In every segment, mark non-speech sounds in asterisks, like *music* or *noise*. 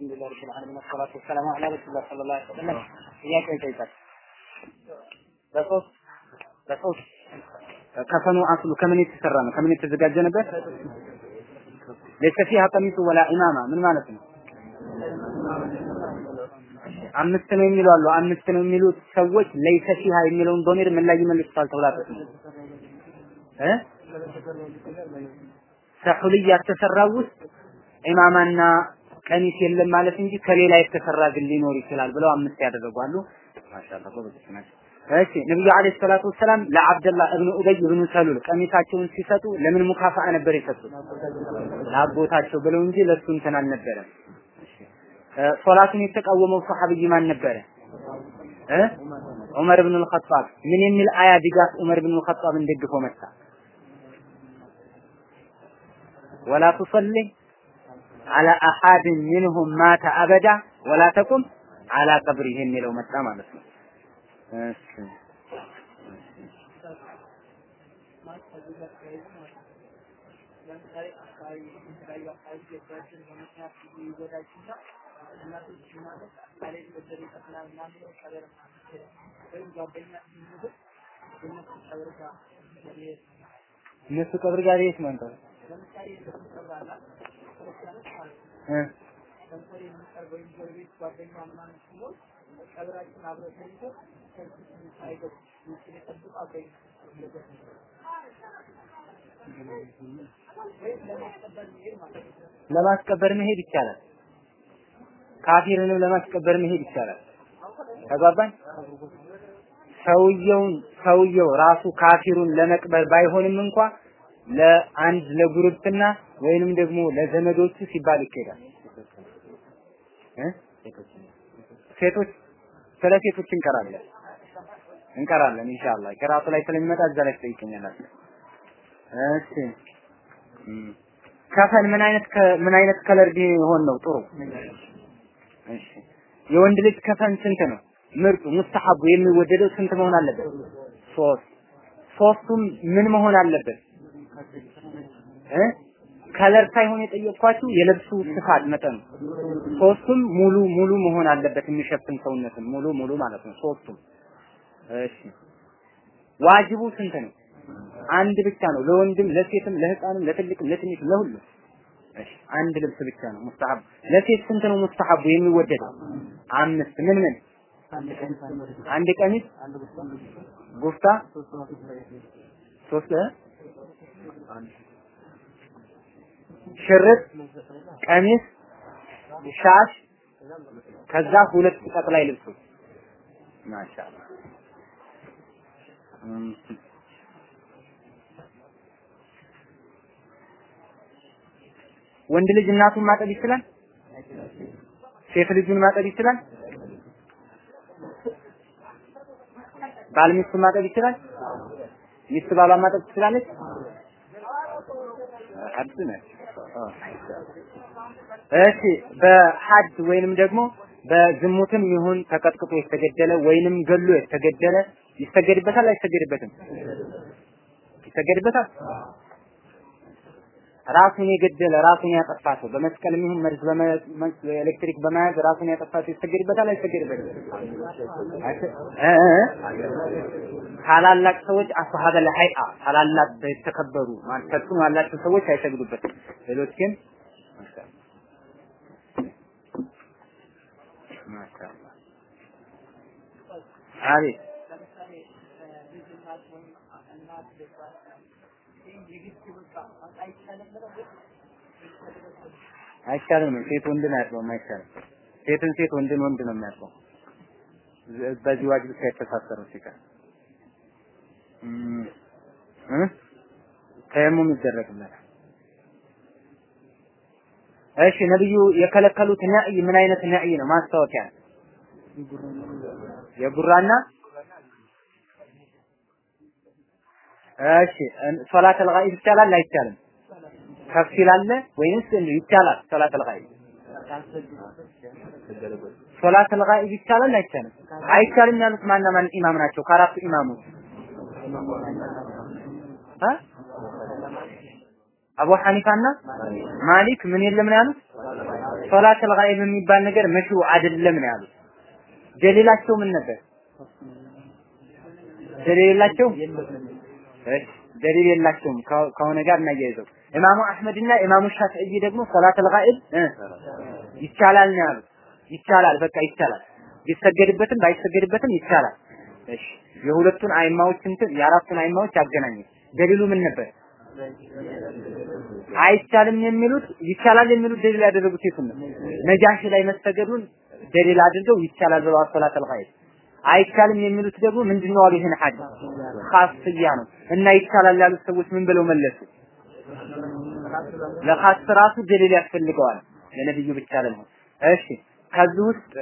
አልሐምዱሊላህ ረቢል ዓለሚን ወሰላቱ ወሰላሙ ዐላ ረሱሊላህ ሰለላሁ ዐለይሂ ወሰለም ጥያቄ ይጠይቃል። በሶስት በሶስት ከፈኑ አስሉ ከምን የተሰራ ነው? ከምን የተዘጋጀ ነበር? ለይሰ ፊሃ ቀሚሱ ወላ ኢማማ ምን ማለት ነው? አምስት ነው የሚሉ አሉ። አምስት ነው የሚሉት ሰዎች ለይሰ ፊሃ የሚለውን ዶሚር ምን ላይ ይመልሱታል ተብላበት ነው እ ሰሑልያ የተሰራው ውስጥ ኢማማና ቀሚስ የለም ማለት እንጂ ከሌላ የተሰራ ግን ሊኖር ይችላል ብለው አምስት ያደረጓሉ። ማሻአላ ጎበዞች ናቸው። እሺ ነብዩ አለይሂ ሰላቱ ወሰላም ለአብደላህ እብኑ ኡበይ ብኑ ሰሉል ቀሚሳቸውን ሲሰጡ ለምን ሙካፋአ ነበር የሰጡት? ለአጎታቸው ብለው እንጂ ለሱ እንትን አልነበረም። ሶላቱን የተቃወመው ሰሐቢይ ማን ነበረ? እ ዑመር ብን አልኸጣብ ምን የሚል አያ ድጋፍ ዑመር ብን አልኸጣብን ደግፎ መጣ? ወላ ቱሰሊ አላ አሐድን ሚንሁም ማተ አበዳ ወላ ተቁም አላ ቀብሪህ የሚለው መጣ ማለት ነው። እነሱ ቀብር ጋር የት መንጠር ለማስቀበር መሄድ ይቻላል። ካፊርንም ለማስቀበር መሄድ ይቻላል። ተግባባን? ሰውየውን ሰውየው ራሱ ካፊሩን ለመቅበር ባይሆንም እንኳ ለአንድ ለጉርብትና ወይንም ደግሞ ለዘመዶቹ ሲባል እ ሴቶች ስለ ሴቶች እንቀራለን እንቀራለን ኢንሻአላህ ቅራቱ ላይ ስለሚመጣ እዛ ላይ ትጠይቀኛላችሁ። እሺ ከፈን ምን አይነት ምን አይነት ከለር ቢሆን ነው ጥሩ? እሺ የወንድ ልጅ ከፈን ስንት ነው? ምርጡ ሙስተሐቡ የሚወደደው ስንት መሆን አለበት? ሶስት ሶስቱም ምን መሆን አለበት? ከለር ሳይሆን የጠየቅኳችሁ የልብሱ ስፋት መጠኑ ሶስቱም ሙሉ ሙሉ መሆን አለበት የሚሸፍን ሰውነትን ሙሉ ሙሉ ማለት ነው። ሶስቱም። እሺ። ዋጅቡ ስንት ነው? አንድ ብቻ ነው። ለወንድም ለሴትም ለህፃንም ለትልቅም ለትንሽ ለሁሉም። እሺ። አንድ ልብስ ብቻ ነው። ሙስተሐብ። ለሴት ስንት ነው ሙስተሐቡ የሚወደደው? አምስት። ምን ምን? አንድ ቀሚስ። ጉፍታ ሶስት? ሽርጥ ቀሚስ ሻሽ ከዛ ሁለት ጠቅላይ ልብሶች ማሻአላ ወንድ ልጅ እናቱን ማጠብ ይችላል? ሴት ልጁን ማጠብ ይችላል? ባል ሚስቱን ማጠብ ይችላል? ሚስት ባሏን ማጠብ ትችላለች? ሐድ ነች። እሺ በሐድ ወይንም ደግሞ በዝሙትም ይሁን ተቀጥቅጦ የተገደለ ወይንም ገሎ የተገደለ ይሰገድበታል አይሰገድበትም? ይሰገድበታል። ራሱን የገደለ ራሱን ያጠፋ ሰው በመስቀልም ይሁን መርዝ ኤሌክትሪክ በመያዝ ራሱን ያጠፋ ሰው ይሰገድበታል አይሰገድበትም? ታላላቅ ሰዎች አስሐበል ሀይአ ታላላቅ የተከበሩ ተጽዕኖ ያላቸው ሰዎች አይሰግዱበትም። ሌሎች ግን አቤት እናት ወይም እናት ልጇ ይህን የግድ በቃ አይቻልም ሴት ወንድን አያጥበውም። አይቻልም። ሴትን ሴት ወንድን ወንድ ነው የሚያጥበው። በዚህ ዋጅብ ሳይተሳሰሩ ሲቀር ተየሙም ይደረግለታል። እሺ ነብዩ የከለከሉት ነዕይ ምን አይነት ነዕይ ነው? ማስታወቂያ የጉራና እሺ صلاة الغائب ይቻላል አይቻልም? تفصيل አለ ወይንስ ይቻላል? صلاة الغائب صلاة الغائب ይቻላል አይቻልም? አይቻልም ያሉት ማና ማን ኢማም ናቸው? ከአራቱ ኢማሞች እ አቡ ሐኒፋና ማሊክ ምን የለም ነው ያሉት? ሶላት አልጋኢብ የሚባል ነገር መሽሩ አይደለም ነው ያሉት። ደሊላቸው ምን ነበር? ደሊል የላቸውም? ደሊል የላቸውም ከሆነ ጋር እናያይዘው። ኢማሙ አህመድና ኢማሙ ሻፊዒ ደግሞ ሶላት አልጋኢብ ይቻላል ነው ያሉት። ይቻላል በቃ ይቻላል። ቢሰገድበትም ባይሰገድበትም ይቻላል። እሺ የሁለቱን አይማዎች እንትን የአራቱን አይማዎች አገናኘ። ደሊሉ ምን ነበር? አይቻልም የሚሉት ይቻላል የሚሉት ደሊል ያደረጉት የቱን ነው? ነጃሺ ላይ መሰገዱን ደሊል አድርገው ይቻላል ብለዋል ሶላት አልጋኢብ። አይቻልም የሚሉት ደግሞ ምንድነው አሉ ይሄን ሐዲስ ኻስያ ነው እና ይቻላል ያሉት ሰዎች ምን ብለው መለሱ? ለኻስ ራሱ ደሊል ያስፈልገዋል። ለነብዩ ብቻ ለመሆን እሺ ከዚህ ውስጥ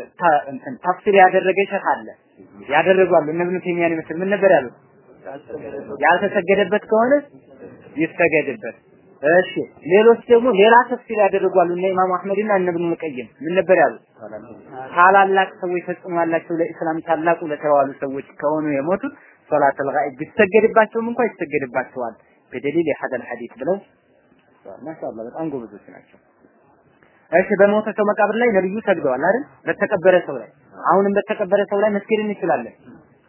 እንትን ተፍሲር ያደረገ ሸህ አለ። ያደረጓሉ። እነ ኢብኑ ይመስል ምን ነበር ያሉት? ያልተሰገደበት ከሆነ ይሰገድበት። እሺ ሌሎች ደግሞ ሌላ ተፍሲር ያደረጓሉ። እነ ኢማሙ አህመድና እነ ኢብኑ ቀይም ምን ነበር ያሉት? ታላላቅ ሰዎች ተጽዕኖ ያላቸው ለኢስላም ታላቁ ለተባሉ ሰዎች ከሆኑ የሞቱት ሶላት አልጋኢብ ቢሰገድባቸውም እንኳን ይሰገድባቸዋል። በደሊል የሐደል ሐዲስ ብለው ማሻአላህ በጣም ጎበዞች ናቸው። እሺ በሞተ ሰው መቃብር ላይ ነብዩ ሰግደዋል አይደል? በተቀበረ ሰው ላይ። አሁንም በተቀበረ ሰው ላይ መስገድ እንችላለን።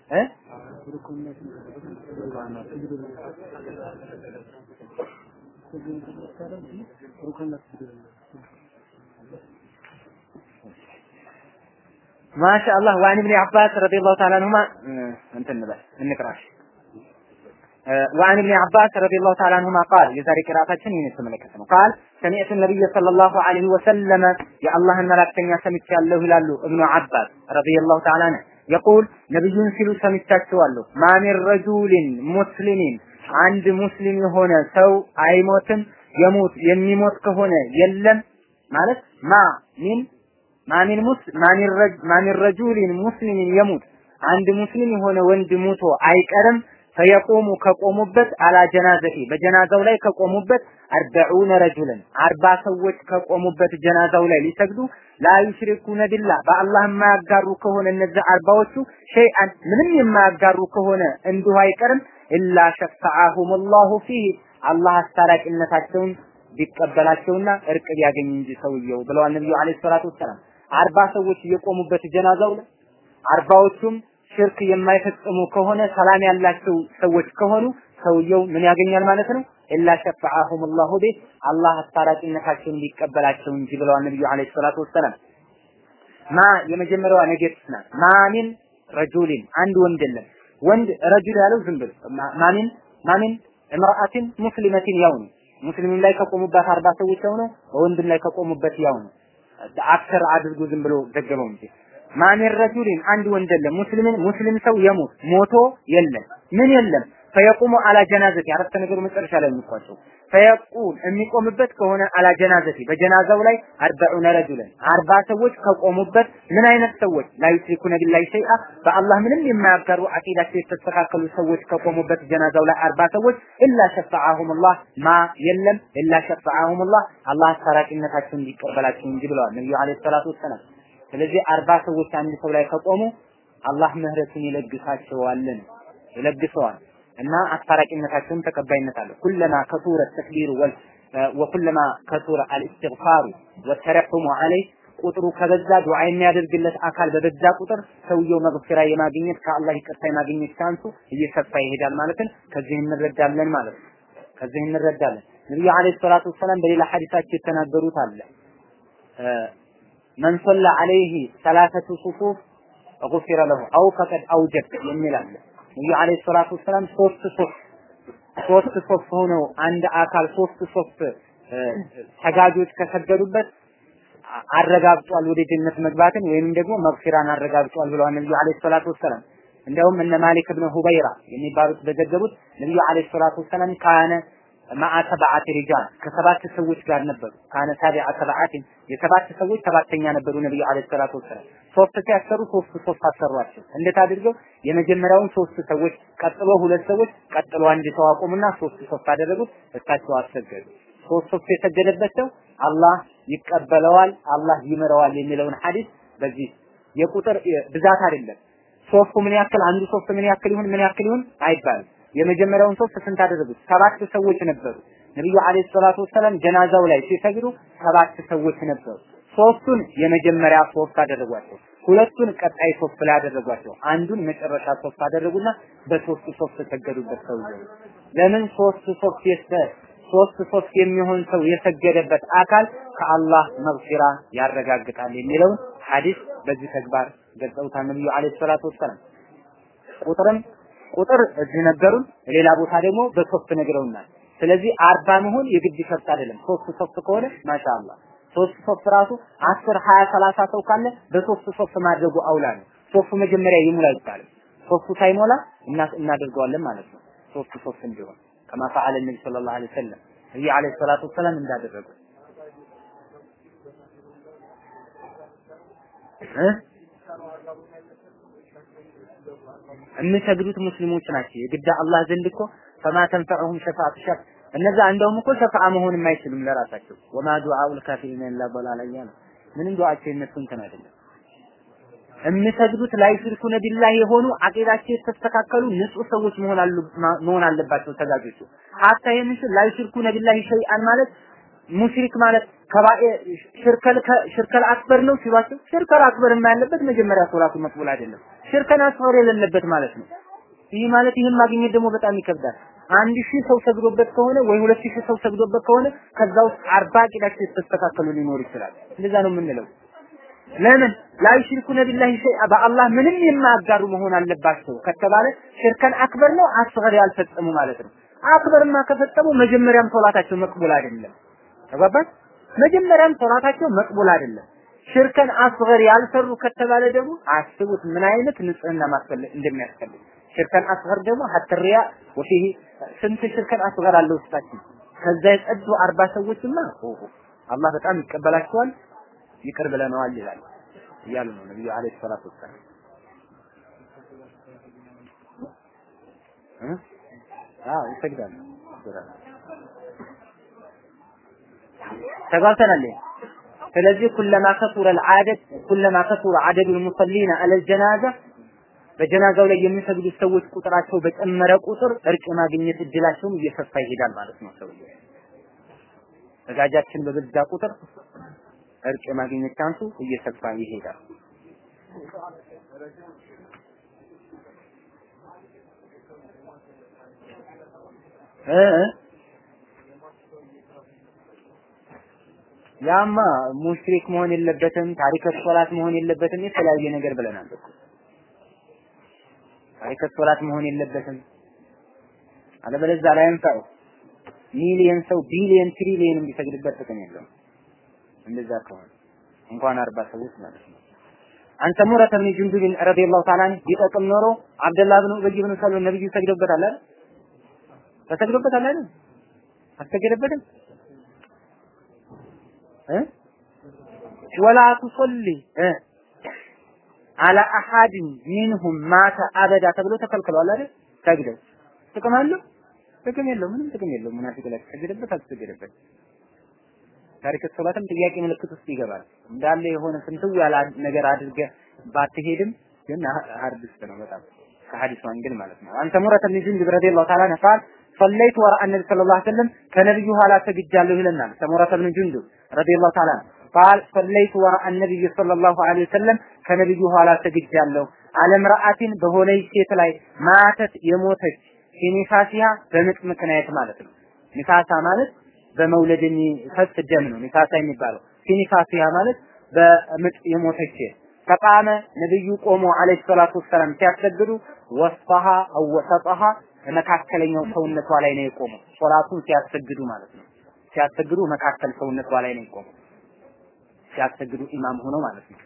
እ? ማሻአላህ። ወአን ኢብኑ አባስ ረዲየላሁ ተዓላ አንሁማ እንትን በል እንቅራሽ وعن ابن عباس رضي الله تعالى عنهما قال የዛሬ ቅራታችን ይህን የተመለከተ ነው قال سمعت النبي صلى الله عليه وسلم የአላህን መላእክተኛ ሰምቻለሁ ይላሉ እብኑ አባስ رضي الله تعالى عنه يقول ነብዩን ሲሉ ሰምቻቸዋለሁ ማ ሚን ረጁሊን ሙስሊሚን አንድ ሙስሊም የሆነ ሰው አይሞትም የሞት የሚሞት ከሆነ የለም ማለት ማ ሚን ማ ሚን ሙስ ማ ሚን ረጅ ማ ሚን ረጁሊን ሙስሊሚን የሙት አንድ ሙስሊም የሆነ ወንድ ሙቶ አይቀርም ፈየቁሙ ከቆሙበት አላ ጀናዘቲ በጀናዛው ላይ ከቆሙበት አርበዑነ ረጁለን አርባ ሰዎች ከቆሙበት ጀናዛው ላይ ሊሰግዱ ላ ዩሽሪኩነ በአላህ የማያጋሩ ከሆነ እነዚህ አርባዎቹ ሸይአን ምንም የማያጋሩ ከሆነ እንዲሁ አይቀርም ኢላ ሸፈዓሁም ላሁ ፊህ አላህ አስታራቂነታቸውን ቢቀበላቸውና እርቅ ቢያገኝ እንጂ ሰውየው ብለዋል ነብዩ አለይሂ ሰላቱ ወሰላም። አርባ ሰዎች እየቆሙበት ጀናዛው ላይ አርባዎቹም ሽርክ የማይፈጽሙ ከሆነ ሰላም ያላቸው ሰዎች ከሆኑ ሰውየው ምን ያገኛል ማለት ነው? ኢላ ሸፈዓሁም ላሁ ቢህ አላህ አስታራቂነታቸውን ሊቀበላቸው እንጂ ብለዋል ነብዩ عليه الصلاة والسلام። ما የመጀመሪያዋ negative ናት። ما من رجل አንድ ወንድ የለም። ወንድ رجل ያለው ዝም ብሎ ما من ما من امرأة مسلمة ያው ነው። ሙስሊም ላይ ከቆሙበት አርባ ሰዎች ያው ነው። በወንድም ላይ ከቆሙበት ያው ነው። አክሰር አድርጎ ዝም ብሎ ዘገበው እንጂ ما من رجل አንድ ወንድ የለም። ሙስሊምን ሙስሊም ሰው የሞት ሞቶ የለም። ምን የለም? ፈየቁሙ አላ ጀናዘቲ። አረፍተ ነገሩ መጨረሻ ላይ የሚቋጨው። ፈየቁም የሚቆምበት ከሆነ አላ ጀናዘቲ። በጀናዛው ላይ አርበዑነ ረጁለን። አርባ ሰዎች ከቆሙበት ምን አይነት ሰዎች? ላ ዩሽሪኩነ ቢላሂ ሸይአ። በአላህ ምንም የማያጋሩ አቂዳቸው የተስተካከሉ ሰዎች ከቆሙበት ጀናዛው ላይ አርባ ሰዎች። ኢላ ሸፈዓሁም ላህ ማ የለም። ኢላ ሸፈዓሁም ላህ አላህ አስታራቂነታቸውን እንዲቀበላቸው እንጂ ብለዋል ነቢዩ አለይሂ ሰላቱ ወሰላም ስለዚህ አርባ ሰዎች አንድ ሰው ላይ ከቆሙ አላህ ምህረቱን ይለግሳቸዋልን? ይለግሰዋል። እና አስታራቂነታቸውን ተቀባይነት አለው። ኩለማ ከሱረ ተክቢሩ ወል ወኩለማ ከሱረ አልእስትግፋሩ ወተረሑሙ ዐለይህ ቁጥሩ ከበዛ ዱዓ የሚያደርግለት አካል በበዛ ቁጥር ሰውየው መግፊራ የማግኘት ከአላህ ይቅርታ የማግኘት ቻንሱ እየሰፋ ይሄዳል ማለትን ከዚህ እንረዳለን ማለት ነው። ከዚህ እንረዳለን። ነብዩ አለይሂ ሰላቱ ወሰላም በሌላ ሐዲሳቸው የተናገሩት አለ መን ሶላ ዐለይሂ ሰላሰቱ ሱፉፍ ጉፊረ ለሁ አው ፈቀድ አውጀብ የሚል አለ። ነብዩ አለይሂ ሰላቱ ወሰላም ሶስት ሶስት ሶስት ሶስት ሆነው አንድ አካል ሶስት ሶስት ሰጋጆች ከሰገዱበት አረጋግጧል ወደ ጀነት መግባትን ወይንም ደግሞ መግፊራን አረጋግጧል ብለዋል ነብዩ አለይሂ ሰላቱ ወሰላም። እንደውም እነ ማሊክ ብን ሁበይራ የሚባሉት በዘገቡት ነብዩ አለይሂ ሰላቱ ወሰላም ካነ ማአ ሰብዓት ሪጃል ከሰባት ሰዎች ጋር ነበሩ። ካነ ሳቢዓ ሰብዓትን የሰባት ሰዎች ሰባተኛ ነበሩ ነብዩ አለይሂ ሰላቱ ወሰላም። ሶስት ሲያሰሩ ሶስት ሶስት አሰሯቸው። እንዴት አድርገው? የመጀመሪያውን ሶስት ሰዎች፣ ቀጥሎ ሁለት ሰዎች፣ ቀጥሎ አንድ ሰው አቆሙና ሶስት ሶስት አደረጉት። እሳቸው አሰገዱ። ሶስት ሶስት የሰገደበት ሰው አላህ ይቀበለዋል፣ አላህ ይምረዋል የሚለውን ሐዲስ በዚህ የቁጥር ብዛት አይደለም። ሶስቱ ምን ያክል አንዱ ሶስት ምን ያክል ይሁን ምን ያክል ይሁን አይባልም። የመጀመሪያውን ሶስት ስንት አደረጉት? ሰባት ሰዎች ነበሩ። ነብዩ አለይሂ ሰላቱ ወሰላም ጀናዛው ላይ ሲሰግዱ ሰባት ሰዎች ነበሩ። ሶስቱን የመጀመሪያ ሶስት አደረጓቸው። ሁለቱን ቀጣይ ሶስት ላይ አደረጓቸው። አንዱን መጨረሻ ሶስት አደረጉና በሶስት ሶስት ሰገዱበት ሰውየው። ለምን ሶስት ሶስት የሰ ሶስት ሶስት የሚሆን ሰው የሰገደበት አካል ከአላህ መግፊራ ያረጋግጣል የሚለውን ሐዲስ በዚህ ተግባር ገልጸውታል ነብዩ አለይሂ ሰላቱ ወሰላም። ቁጥርም ቁጥር እዚህ ነገሩን፣ ሌላ ቦታ ደግሞ በሶስት ነግረውናል። ስለዚህ አርባ መሆን የግድ ሸርጥ አይደለም። ሶስት ሶስት ከሆነ ማሻአላህ ሶስት ሶስት ራሱ አስር ሀያ ሰላሳ ሰው ካለ በሶስት ሶስት ማድረጉ አውላ ነው። ሶስቱ መጀመሪያ ይሙላ ይባላል። ሶስቱ ሳይሞላ እናደርገዋለን ማለት ነው። ሶስቱ ሶስት እንዲሆን ከማ ፈዓለ ነቢ ሰለላሁ ዐለይሂ ወሰለም ነብዩ ዐለይሂ ሰላቱ ወሰላም እንዳደረጉ እ የሚሰግዱት ሙስሊሞች ናቸው። የግዳ አላህ ዘንድ እኮ ፈማ ተንፈዑሁም ሸፋዓቱ ሸፍ እነዛ እንደውም እኮ ሸፋዓ መሆንም አይችሉም ለራሳቸው። ወማ ዱዓኡል ካፊሪን ኢላ ضላላ እያለ ምንም ዱዓቸው የነሱ እንትን አይደለም። የሚሰግዱት ላይ ሽርኩነ ቢላህ የሆኑ አቂዳቸው የተስተካከሉ ንጹህ ሰዎች መሆን አሉ መሆን አለባቸው ሰጋጆቹ። ሀታ ይህን ላይ ሽርኩነ ቢላህ ሸይአን ማለት ሙሽሪክ ማለት ሽርከል ሽርከል አክበር ነው ሲሏቸው ሽርከል አክበር ያለበት መጀመሪያ ሶላቱ መቅቡል አይደለም። ሽርከን አስፈር የሌለበት ማለት ነው። ይህ ማለት ይህን ማግኘት ደግሞ በጣም ይከብዳል። አንድ ሺህ ሰው ሰግዶበት ከሆነ ወይ ሁለት ሺህ ሰው ሰግዶበት ከሆነ ከዛ ውስጥ አርባ ቂዳቸው የተስተካከሉ ሊኖር ይችላል። እንደዛ ነው የምንለው። ለምን ላይ ሽርኩነ ቢላሂ ሸይአ በአላህ ምንም የማያጋሩ መሆን አለባቸው ከተባለ ሽርከን አክበር ነው አስገር ያልፈጸሙ ማለት ነው። አክበርማ ከፈጸሙ መጀመሪያም ሶላታቸው መቅቡል አይደለም። ተግባባን? መጀመሪያም ሶላታቸው መቅቡል አይደለም። ሽርከን አስገር ያልሰሩ ከተባለ ደግሞ አስቡት ምን አይነት ንጽህና ማስፈልግ እንደሚያስፈልግ። ሽርከን አስገር ደግሞ ሀትሪያ ወፊህ ስንት ሽርከን አስገር አለ ውስጣችን። ከዛ የጸዱ አርባ ሰዎችማ አላህ በጣም ይቀበላቸዋል፣ ይቅር ብለነዋል ይላል እያሉ ነው ነብዩ አለይሂ ሰላቱ ወሰላም። አዎ ይሰግዳሉ። ተጋብተናል። ስለዚህ ኩለማ ከሱረል አደድ ኩለማ ከሱረ አደዱል ሙሰሊና አለል ጀናዛ በጀናዛው ላይ የሚሰግዱ ሰዎች ቁጥራቸው በጨመረ ቁጥር እርቅ ማግኘት እድላቸውም እየሰፋ ይሄዳል ማለት ነው። ሰው ሰጋጃችን በበዛ ቁጥር እርቅ ማግኘት ቻንሱ እየሰፋ ይሄዳል። እ ያማ ሙሽሪክ መሆን የለበትም፣ ታሪከ ሶላት መሆን የለበትም፣ የተለያየ ነገር ብለናል ታሪከ ሶላት መሆን የለበትም። አለበለዚያ ላይ አንሳው ሚሊየን ሰው ቢሊየን ትሪሊየን ቢሰግድበት ጥቅም የለውም። እንደዛ ከሆነ እንኳን አርባ ሰዎች ማለት ነው። ብን ጁንዱብ ረዲየላሁ ተዓላ ዐንሁ ቢጠቅም ኖሮ አብደላህ ብን ኡበይ ብን ሰሉል ነብዩ ሰግዶበታል አይደል? ተሰግዶበታል አይደል? አልሰገደበትም እ ወላ ቱሰሊ አላ አሐድን ሚንሁም ማተ አበዳ ተብሎ ተከልክሏል አይደል? ሰግደው ጥቅም አለው? ጥቅም የለው፣ ምንም ጥቅም የለው። ሙናፊቅ ላይ ተሰገደበት አልተሰገደበት ታሪክ ሶላትም ጥያቄ ምልክት ውስጥ ይገባል። እንዳለ የሆነ ፍንትው ያለ ነገር አድርገ ባትሄድም ግን ሀርድ ውስጥ ነው በጣም ከሐዲሱ አንግል ማለት ነው። አንተ ሙረት ብን ጁንዱብ ረዲየላሁ ተዓላ ቃል ሰለይቱ ወራአ ነቢ ሰለላሁ ዐለይሂ ወሰለም ከነብዩ ኋላ ሰግጃለሁ ይለናል። ከሙረት ብን ጁንዱብ ረዲየላሁ ተዓላ ቃል ሰለይቱ ወራአ ነቢይ ሰለላሁ ዐለይሂ ወሰለም ከነብዩ ኋላ ሰግጃለሁ አለምራአቲን በሆነች ሴት ላይ ማተት የሞተች ፊኒፋሲያ በምጥ ምክንያት ማለት ነው። ኒፋሳ ማለት በመውለድ የሚፈስ ደም ነው ኒፋሳ የሚባለው። ፊኒፋሲያ ማለት በምጥ የሞተች ተቃመ ነብዩ ቆሞ አለይሂ ሰላቱ ወሰላም ሲያሰግዱ ወስፋሃ አው ወሰጣሃ መካከለኛው ሰውነቷ ላይ ነው የቆመው። ሶላቱን ሲያሰግዱ ማለት ነው። ሲያሰግዱ መካከል ሰውነቷ ላይ ነው የቆመው። ሲያሰግዱ ኢማም ሆነው ማለት ነው።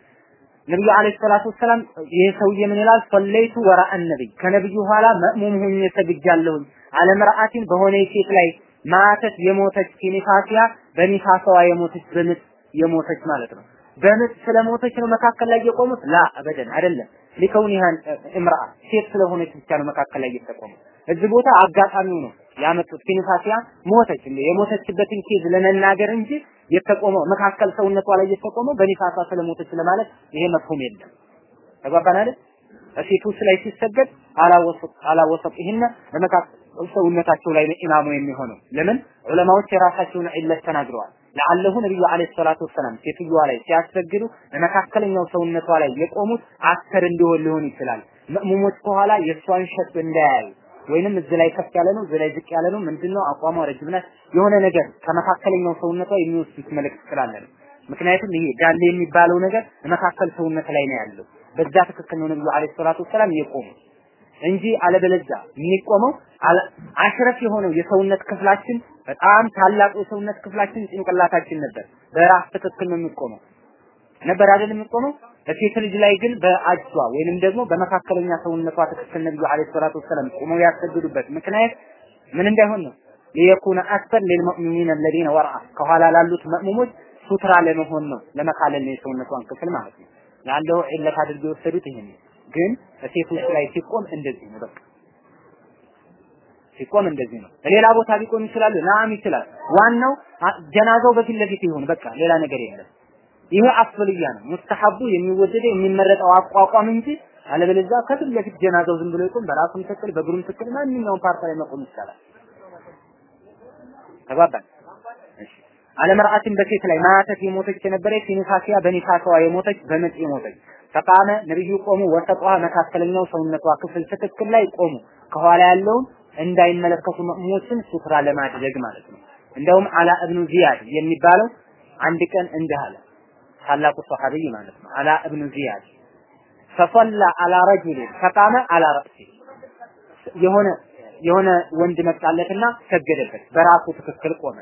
ነብዩ አለይሂ ሰላቱ ወሰላም ይሄ ሰውዬ ምን ይላል? ሰለይቱ ወራአ ነብይ ከነብዩ ኋላ መእሙም ሆኜ ሰግጃለሁኝ አለምራአቲን በሆነ ሴት ላይ ماتت የሞተች في نفاسها በኒፋሳዋ የሞተች በምጥ የሞተች ማለት ነው። በምጥ ስለሞተች ነው መካከል ላይ የቆሙት? لا أبدا አይደለም። لكونها امرأة ሴት ስለሆነች ብቻ ነው መካከል ላይ የተቆሙት። እዚህ ቦታ አጋጣሚው ነው ያመጡት። في نفاسها ሞተች እንደ የሞተችበትን case ለመናገር እንጂ የተቆመው መካከል ሰውነቷ ላይ የተቆመው በኒፋሳ ስለሞተች ለማለት ይሄ مفهوم የለም። ተግባባን አይደል? ላይ ሲሰገድ አላወሰጥ አላወሰጥ ይሄን ለመካከል ሰውነታቸው ላይ ኢማሙ የሚሆነው። ለምን ዑለማዎች የራሳቸውን ዒለት ተናግረዋል። ለአለሁ ነብዩ አለይሂ ሰላቱ ወሰላም ሴትዮዋ ላይ ሲያሰግዱ በመካከለኛው ሰውነቷ ላይ የቆሙት አስር እንዲሆን ሊሆን ይችላል። መእሙሞች ከኋላ የእሷን ሸጥ እንዳያዩ ወይንም እዚህ ላይ ከፍ ያለ ነው፣ እዚህ ላይ ዝቅ ያለ ነው፣ ምንድነው አቋሟ ረጅም ናት፣ የሆነ ነገር ከመካከለኛው ሰውነቷ የሚወስዱት መልእክት ስላለ ነው። ምክንያቱም ይሄ ዳሌ የሚባለው ነገር መካከል ሰውነት ላይ ነው ያለው። በዛ ትክክል ነው ነብዩ አለይሂ ሰላቱ ወሰላም የቆሙ እንጂ አለበለዚያ የሚቆመው አሽረፍ የሆነው የሰውነት ክፍላችን በጣም ታላቁ የሰውነት ክፍላችን ጭንቅላታችን ነበር። በራስ ትክክል ነው የሚቆመው ነበር አይደል የሚቆመው። በሴት ልጅ ላይ ግን በአጇ ወይንም ደግሞ በመካከለኛ ሰውነቷ ትክክል ነብዩ አለይሂ ሰላቱ ወሰላም ቆመው ያሰግዱበት ምክንያት ምን እንዳይሆን ነው ሊየኩነ አስፈር ሊልሙእሚኒን الذين ወርአ ከኋላ ላሉት መእሙሞች ሱትራ ለመሆን ነው ለመካለል ነው የሰውነቷን ክፍል ማለት ነው። ያለው ዒለት አድርገው የወሰዱት ይሄን ግን ሴቶች ላይ ሲቆም እንደዚህ ነው በቃ ሲቆም እንደዚህ ነው። ሌላ ቦታ ሊቆም ይችላል፣ ናም ይችላል። ዋናው ጀናዛው በፊት ለፊት ይሁን በቃ ሌላ ነገር የለም። ይሄ أفضلية ነው مستحب ኡ የሚወደደው የሚመረጠው አቋቋም እንጂ አለበለዚያ ከፊት ለፊት ጀናዛው ዝም ብሎ ይቆም በራሱም ትክክል በእግሩም ትክክል ማንኛውም part ላይ መቆም ይቻላል። ተግባባን? እሺ አለመርአትን በሴት ላይ ማተት የሞተች የነበረች ኒፋሲያ በኒፋሳዋ የሞተች በምጥ የሞተች ተቃመ ነብዩ ቆሙ ወሰጧ መካከለኛው ሰውነቷ ክፍል ትክክል ላይ ቆሙ ከኋላ ያለውን እንዳይመለከቱ መእሙሞችን ሱትራ ለማድረግ ማለት ነው። እንደውም አላ እብኑ ዚያድ የሚባለው አንድ ቀን እንዲህ ታላቁ ሰሐቢይ ማለት ነው። አላ እብኑ ዚያድ ፈሰላ አላ ረጁሊን ፈቃመ አላ ረእሲ የሆነ የሆነ ወንድ መጣለትና ሰገደበት በራሱ ትክክል ቆመ።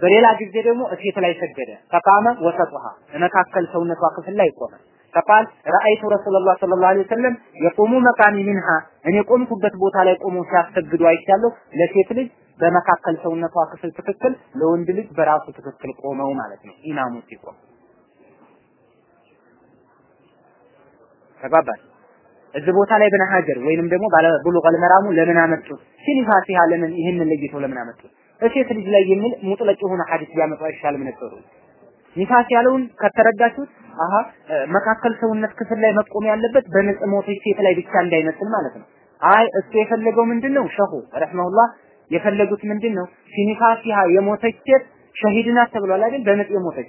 በሌላ ጊዜ ደግሞ እሴት ላይ ሰገደ። ፈቃመ ወሰጡሃ መካከል ሰውነቷ ክፍል ላይ ቆመ። ፈቃል ረአይቱ ረሱላህ ሰለላሁ ዐለይሂ ወሰለም የቆሙ መቃሚ ሚንሃ እኔ ቆምኩበት ቦታ ላይ ቆሞ ሲያሰግዱ አይቻለሁ። ለሴት ልጅ በመካከል ሰውነቷ ክፍል ትክክል፣ ለወንድ ልጅ በራሱ ትክክል ቆመው ማለት ነው። ኢማሙ ሲቆም ተግባባል። እዚህ ቦታ ላይ ብን ሀጀር ወይንም ደግሞ ባለ ቡሉገል መራሙ ለምን አመጡት? ሲኒፋሲሃ ለምን ይህንን ለይተው ለምን አመጡት? እሴት ልጅ ላይ የሚል ሙጥለቅ የሆነ ሐዲስ ቢያመጡ አይሻልም ነበሩ? ኒፋስ ያለውን ከተረዳችሁት አሀ መካከል ሰውነት ክፍል ላይ መቆም ያለበት በንጽ ሞተች ሴት ላይ ብቻ እንዳይመስል ማለት ነው። አይ እሱ የፈለገው ምንድን ነው? ሸሁ ረህመሁላህ የፈለጉት ምንድን ነው? ፊኒፋሲሃ የሞተች ሴት ሸሂድ ናት ተብሏል አይደል? በምጥ የሞተች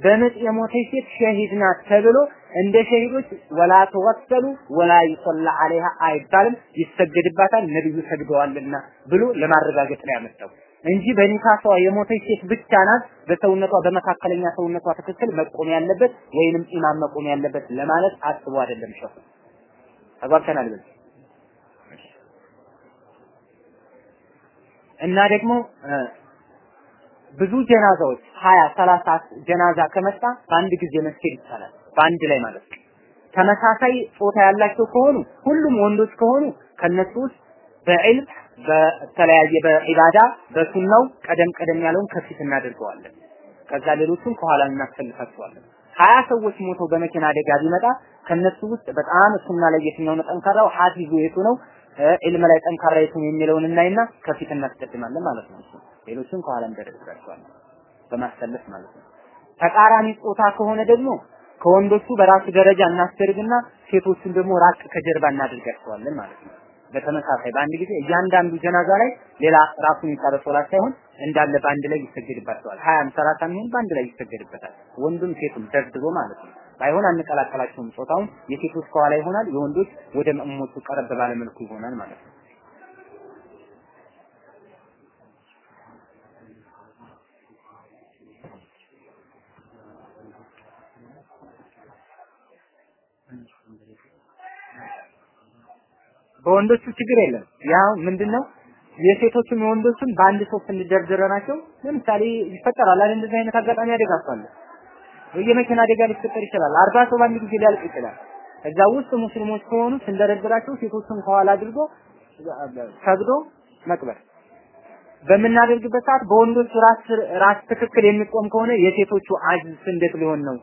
በምጥ የሞተች ሴት ሸሂድ ናት ተብሎ እንደ ሸሂዶች ወላ ተወሰሉ ወላ ይሰላ አለይሃ አይባልም፣ ይሰገድባታል ነብዩ ሰግደዋልና ብሎ ለማረጋገጥ ነው ያመጣው። እንጂ በኒፋሷ የሞተች ሴት ብቻ ናት በሰውነቷ በመካከለኛ ሰውነቷ ትክክል መቆም ያለበት ወይንም ኢማም መቆም ያለበት ለማለት አስቦ አይደለም ሸሁ ተጓብተናል በዚህ እና ደግሞ ብዙ ጀናዛዎች ሀያ ሰላሳ ጀናዛ ከመጣ በአንድ ጊዜ መስገድ ይቻላል። በአንድ ላይ ማለት ነው። ተመሳሳይ ጾታ ያላቸው ከሆኑ ሁሉም ወንዶች ከሆኑ ከነሱ ውስጥ በዕልም በተለያየ በዒባዳ በሱናው ቀደም ቀደም ያለውን ከፊት እናደርገዋለን። ከዛ ሌሎቹን ከኋላ እናሰልፋቸዋለን። ሀያ ሰዎች ሞተው በመኪና አደጋ ቢመጣ ከነሱ ውስጥ በጣም ሱና ላይ የትኛው ጠንካራው ሐፊዙ የቱ ነው ዒልም ላይ ጠንካራ የቱ ነው የሚለውን እናይና ከፊት እናስቀድማለን ማለት ነው። ሌሎችን ከኋላ እንደረድራቸዋለን በማሰለፍ ማለት ነው። ተቃራኒ ጾታ ከሆነ ደግሞ ከወንዶቹ በራሱ ደረጃ እናስደርግና ሴቶቹን ደግሞ ራቅ ከጀርባ እናደርጋቸዋለን ማለት ነው። በተመሳሳይ በአንድ ጊዜ እያንዳንዱ ጀናዛ ላይ ሌላ ራሱን የቻለ ሶላት ሳይሆን እንዳለ በአንድ ላይ ይሰገድባቸዋል። ሀያም ሰላሳም ይሁን በአንድ ላይ ይሰገድበታል። ወንዱም ሴቱም ደብድቦ ማለት ነው። ባይሆን አንቀላቀላቸውም። ጾታውን የሴቶች ከኋላ ይሆናል፣ የወንዶች ወደ መእሞቹ ቀረብ ባለ ይሆናል ማለት ነው። በወንዶቹ ችግር የለም። ያው ምንድነው የሴቶቹም የወንዶቹም በአንድ ሶስት እንደርድረናቸው ለምሳሌ ይፈጠራል አይደል? እንደዚህ አይነት አጋጣሚ ያደጋፋል። የመኪና አደጋ ሊፈጠር ይችላል። አርባ ሰው በአንድ ጊዜ ሊያልቅ ይችላል። እዛ ውስጥ ሙስሊሞች ከሆኑ ስንደረድራቸው ሴቶቹን ከኋላ አድርጎ ሰግዶ መቅበር በምናደርግበት ሰዓት በወንዶች ራስ ራስ ትክክል የሚቆም ከሆነ የሴቶቹ አጅዝ እንዴት ሊሆን ነው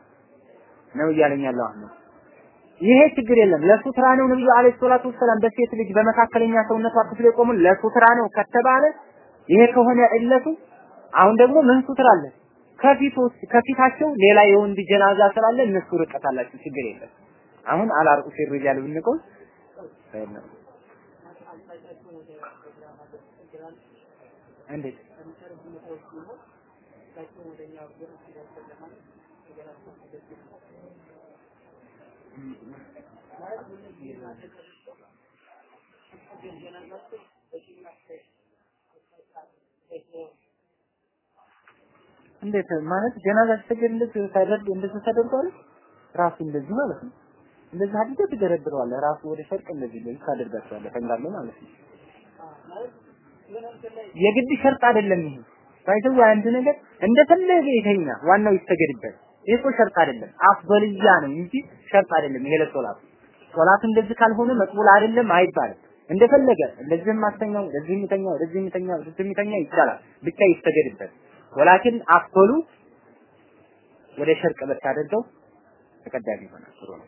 ነው እያለኝ አሁን ይሄ ችግር የለም። ለሱትራ ነው ነብዩ አለይሂ ሰላቱ ወሰላም በሴት ልጅ በመካከለኛ ሰውነቷ ክፍል የቆሙ ለሱትራ ነው ከተባለ ይሄ ከሆነ ዕለቱ አሁን ደግሞ ምን ሱትራ አለ? ከፊቶች ከፊታቸው ሌላ የወንድ ጀናዛ ስላለ እነሱ ርቀት አላቸው፣ ችግር የለም። አሁን አላርቁ ሲርጃል ብንቆም እንዴት እንዴት? ማለት ጀናዛ ሲሰገድ እንደዚህ ሳይደርግ እንደዚህ ተደርጓል ራሱ እንደዚህ ማለት ነው። እንደዚህ አድርገህ ትደረድረዋለህ። ራሱ ወደ ሸርቅ እንደዚህ እንደዚህ ታደርጋቸዋለህ። ተንጋለ ማለት ነው። የግድ ሸርጥ አይደለም ይሄ። ባይተው አንድ ነገር እንደፈለገ የተኛ ዋናው ይሰገድበት ይሄ ሸርጥ አይደለም። አፍበልያ ነው እንጂ ሸርጥ አይደለም ይሄ ለሶላት። ሶላት እንደዚህ ካልሆነ መቅቡል አይደለም አይባልም። እንደፈለገ እንደዚህም ማስተኛው እንደዚህ የሚተኛው እንደዚህ የሚተኛው እንደዚህ የሚተኛ ይቻላል ብቻ ይሰገድበት። ولكن أفضل ወደ شرق ብታደርገው ተቀዳሚ ይሆናል። ጥሩ ነው።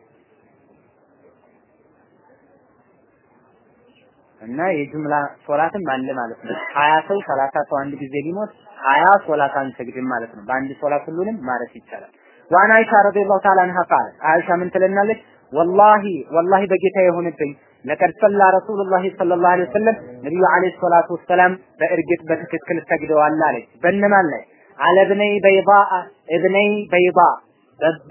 እና የጅምላ ሶላትም አለ ማለት ነው። ሀያ ሰው ሰላሳ ሰው አንድ ጊዜ ቢሞት ሀያ ሶላት አንሰግድም ማለት ነው። በአንድ ሶላት ሁሉንም ማረፍ ይቻላል። وعن عائشة رضي الله تعالى عنها قالت አይሻ ምን ትለናለች? والله والله በጌታ የሆነብኝ لقد صلى رسول الله صلى الله عليه وسلم ነቢዩ ዐለይሂ ሰላቱ ወሰላም በእርግጥ በትክክል ሰግደዋል አለች። በእነማን ላይ? አለ እብነይ በይባ እብነይ በይባ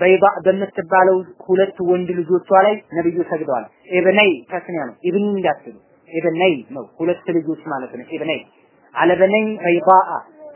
በይባ በምትባለው ሁለት ወንድ ልጆቿ ላይ ነብዩ ሰግደዋል። ኢብነይ ተስኒያ ነው። ኢብኒ እንዳትሉ ኢብነይ ነው። ሁለት ልጆች ማለት ነው። ኢብነይ አለበነይ በይባ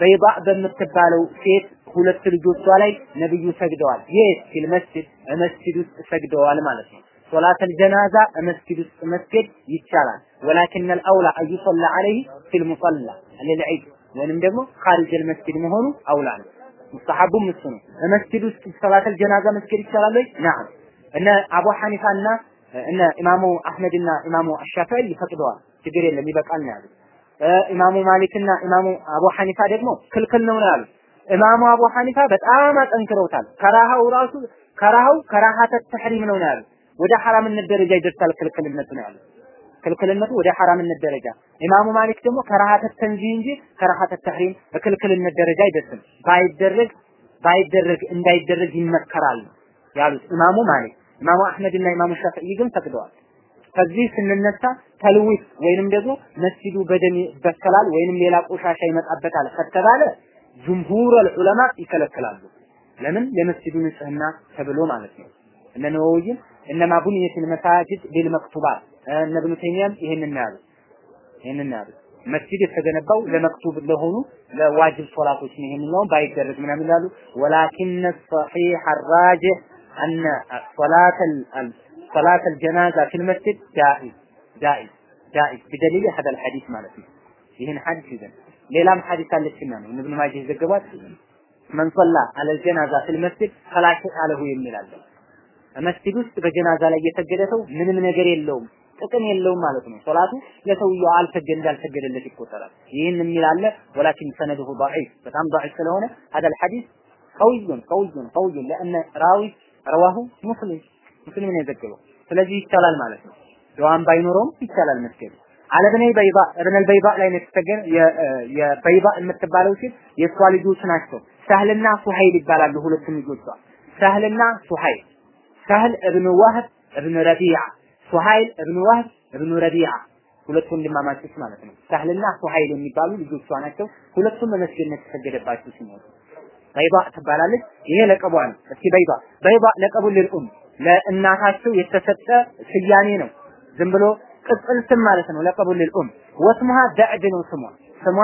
በይባ በምትባለው ሴት ሁለት ልጆቿ ላይ ነብዩ ሰግደዋል። የት ፊል መስጂድ መስጂድ ውስጥ ሰግደዋል ማለት ነው። صلاة الجنازة መስጂድ ውስጥ መስገድ ይቻላል። ولكن الأولى أن يصلى عليه في المصلى للعيد ወይንም ደግሞ خارج المسجد መሆኑ أولى ነው። مستحب ኡም እሱ ነው። በመስጂድ ውስጥ صلاة الجنازة መስገድ ይቻላል ወይ? نعم። እነ አቡ ሐኒፋና እነ ኢማሙ አህመድና ኢማሙ አሻፊዒ ይፈቅደዋል። ችግር የለም ይበቃል ነው ያሉት። ኢማሙ ማሊክና ኢማሙ አቡ ሐኒፋ ደግሞ ክልክል ነው ነው ያሉት። ኢማሙ አቡ ሐኒፋ በጣም አጠንክረውታል። ከራሃው ራሱ ከራሃው ከራሃተ ተሕሪም ነው ያሉት። ወደ ሐራምነት ደረጃ ይደርሳል ክልክልነቱ ነው ያሉት። ክልክልነቱ ወደ ሐራምነት ደረጃ ኢማሙ ማሊክ ደግሞ ከራሃተ ተንዚህ እንጂ ከራሃተ ተሕሪም በክልክልነት ደረጃ አይደርስም። ባይደረግ ባይደረግ እንዳይደረግ ይመከራል ያሉት ኢማሙ ማሊክ። ኢማሙ አህመድ እና ኢማሙ ሻፊዒ ግን ፈቅደዋል። ከዚህ ስንነሳ ተልዊት ወይንም ደግሞ መስጂዱ በደም ይበከላል ወይንም ሌላ ቆሻሻ ይመጣበታል ከተባለ جمهور العلماء ይከለክላሉ። ለምን የመስጂዱ ንጽህና ተብሎ ማለት ነው። እነ ነወዊይም إنما بنيت المساجد بالمكتوبات እነ ኢብኑ ተይሚያም ይሄንን ያሉ ይሄንን ያሉ መስጂድ የተገነባው ለ مكتوب ለሆኑ ለ واجب ሶላቶች ነው። ይሄንኛው ባይደረግ ምናምን ይላሉ። ولكن الصحيح الراجح أن صلاة صلاة الجنازة في المسجد جائز جائز جائز بدليل هذا الحديث ማለት ነው። ይህን ሐዲስ ይዘን ሌላም ሐዲስ አለችና ነው ኢብኑ ማጅህ የዘገቧት መን ሰላ አለል ጀናዛ ፊል መስጂድ ፈላ ሸይአ ለሁ የሚል አለ። መስጂድ ውስጥ በጀናዛ ላይ የሰገደ ሰው ምንም ነገር የለውም ጥቅም የለውም ማለት ነው። ሶላቱ ለሰውየው አልሰገድ እንዳልሰገደለት ይቆጠራል። ይህን የሚል አለ። ወላኪን ሰነዱሁ ضعيف በጣም ضعيف ስለሆነ هذا الحديث قوي قوي قوي لأن راوي رواه مسلم ሙስሊም ነው የዘገበው። ስለዚህ ይቻላል ማለት ነው። ዱዓን ባይኖረውም ይቻላል መስገድ። አለብነ በይባ እብነ በይባ ላይ ነው የበይባ የምትባለው ሴት የእሷ ልጆች ናቸው። ሳህልና ሱሀይል ይባላሉ ሁለቱም ልጆቿ ሳህልና ሱሀይል ሳህል እብኑ ዋህብ እብኑ ረቢዓ ሱሀይል እብኑ ዋህብ እብኑ ረቢዓ ሁለቱ ወንድማማቾች ማለት ነው። ሳህልና ሱሀይል የሚባሉ ልጆቿ ናቸው። ሁለቱም በመስጊድ ነው የተሰገደባቸው በይባ ትባላለች። ይሄ ለቀቧ ነው። እስኪ በይባ በይባ لقب للأم ለእናታቸው የተሰጠ ስያሜ ነው። ዝም ብሎ ቅጽል ስም ማለት ነው። لقب للأم واسمها ዳዕድ ነው ስሟ ስሟ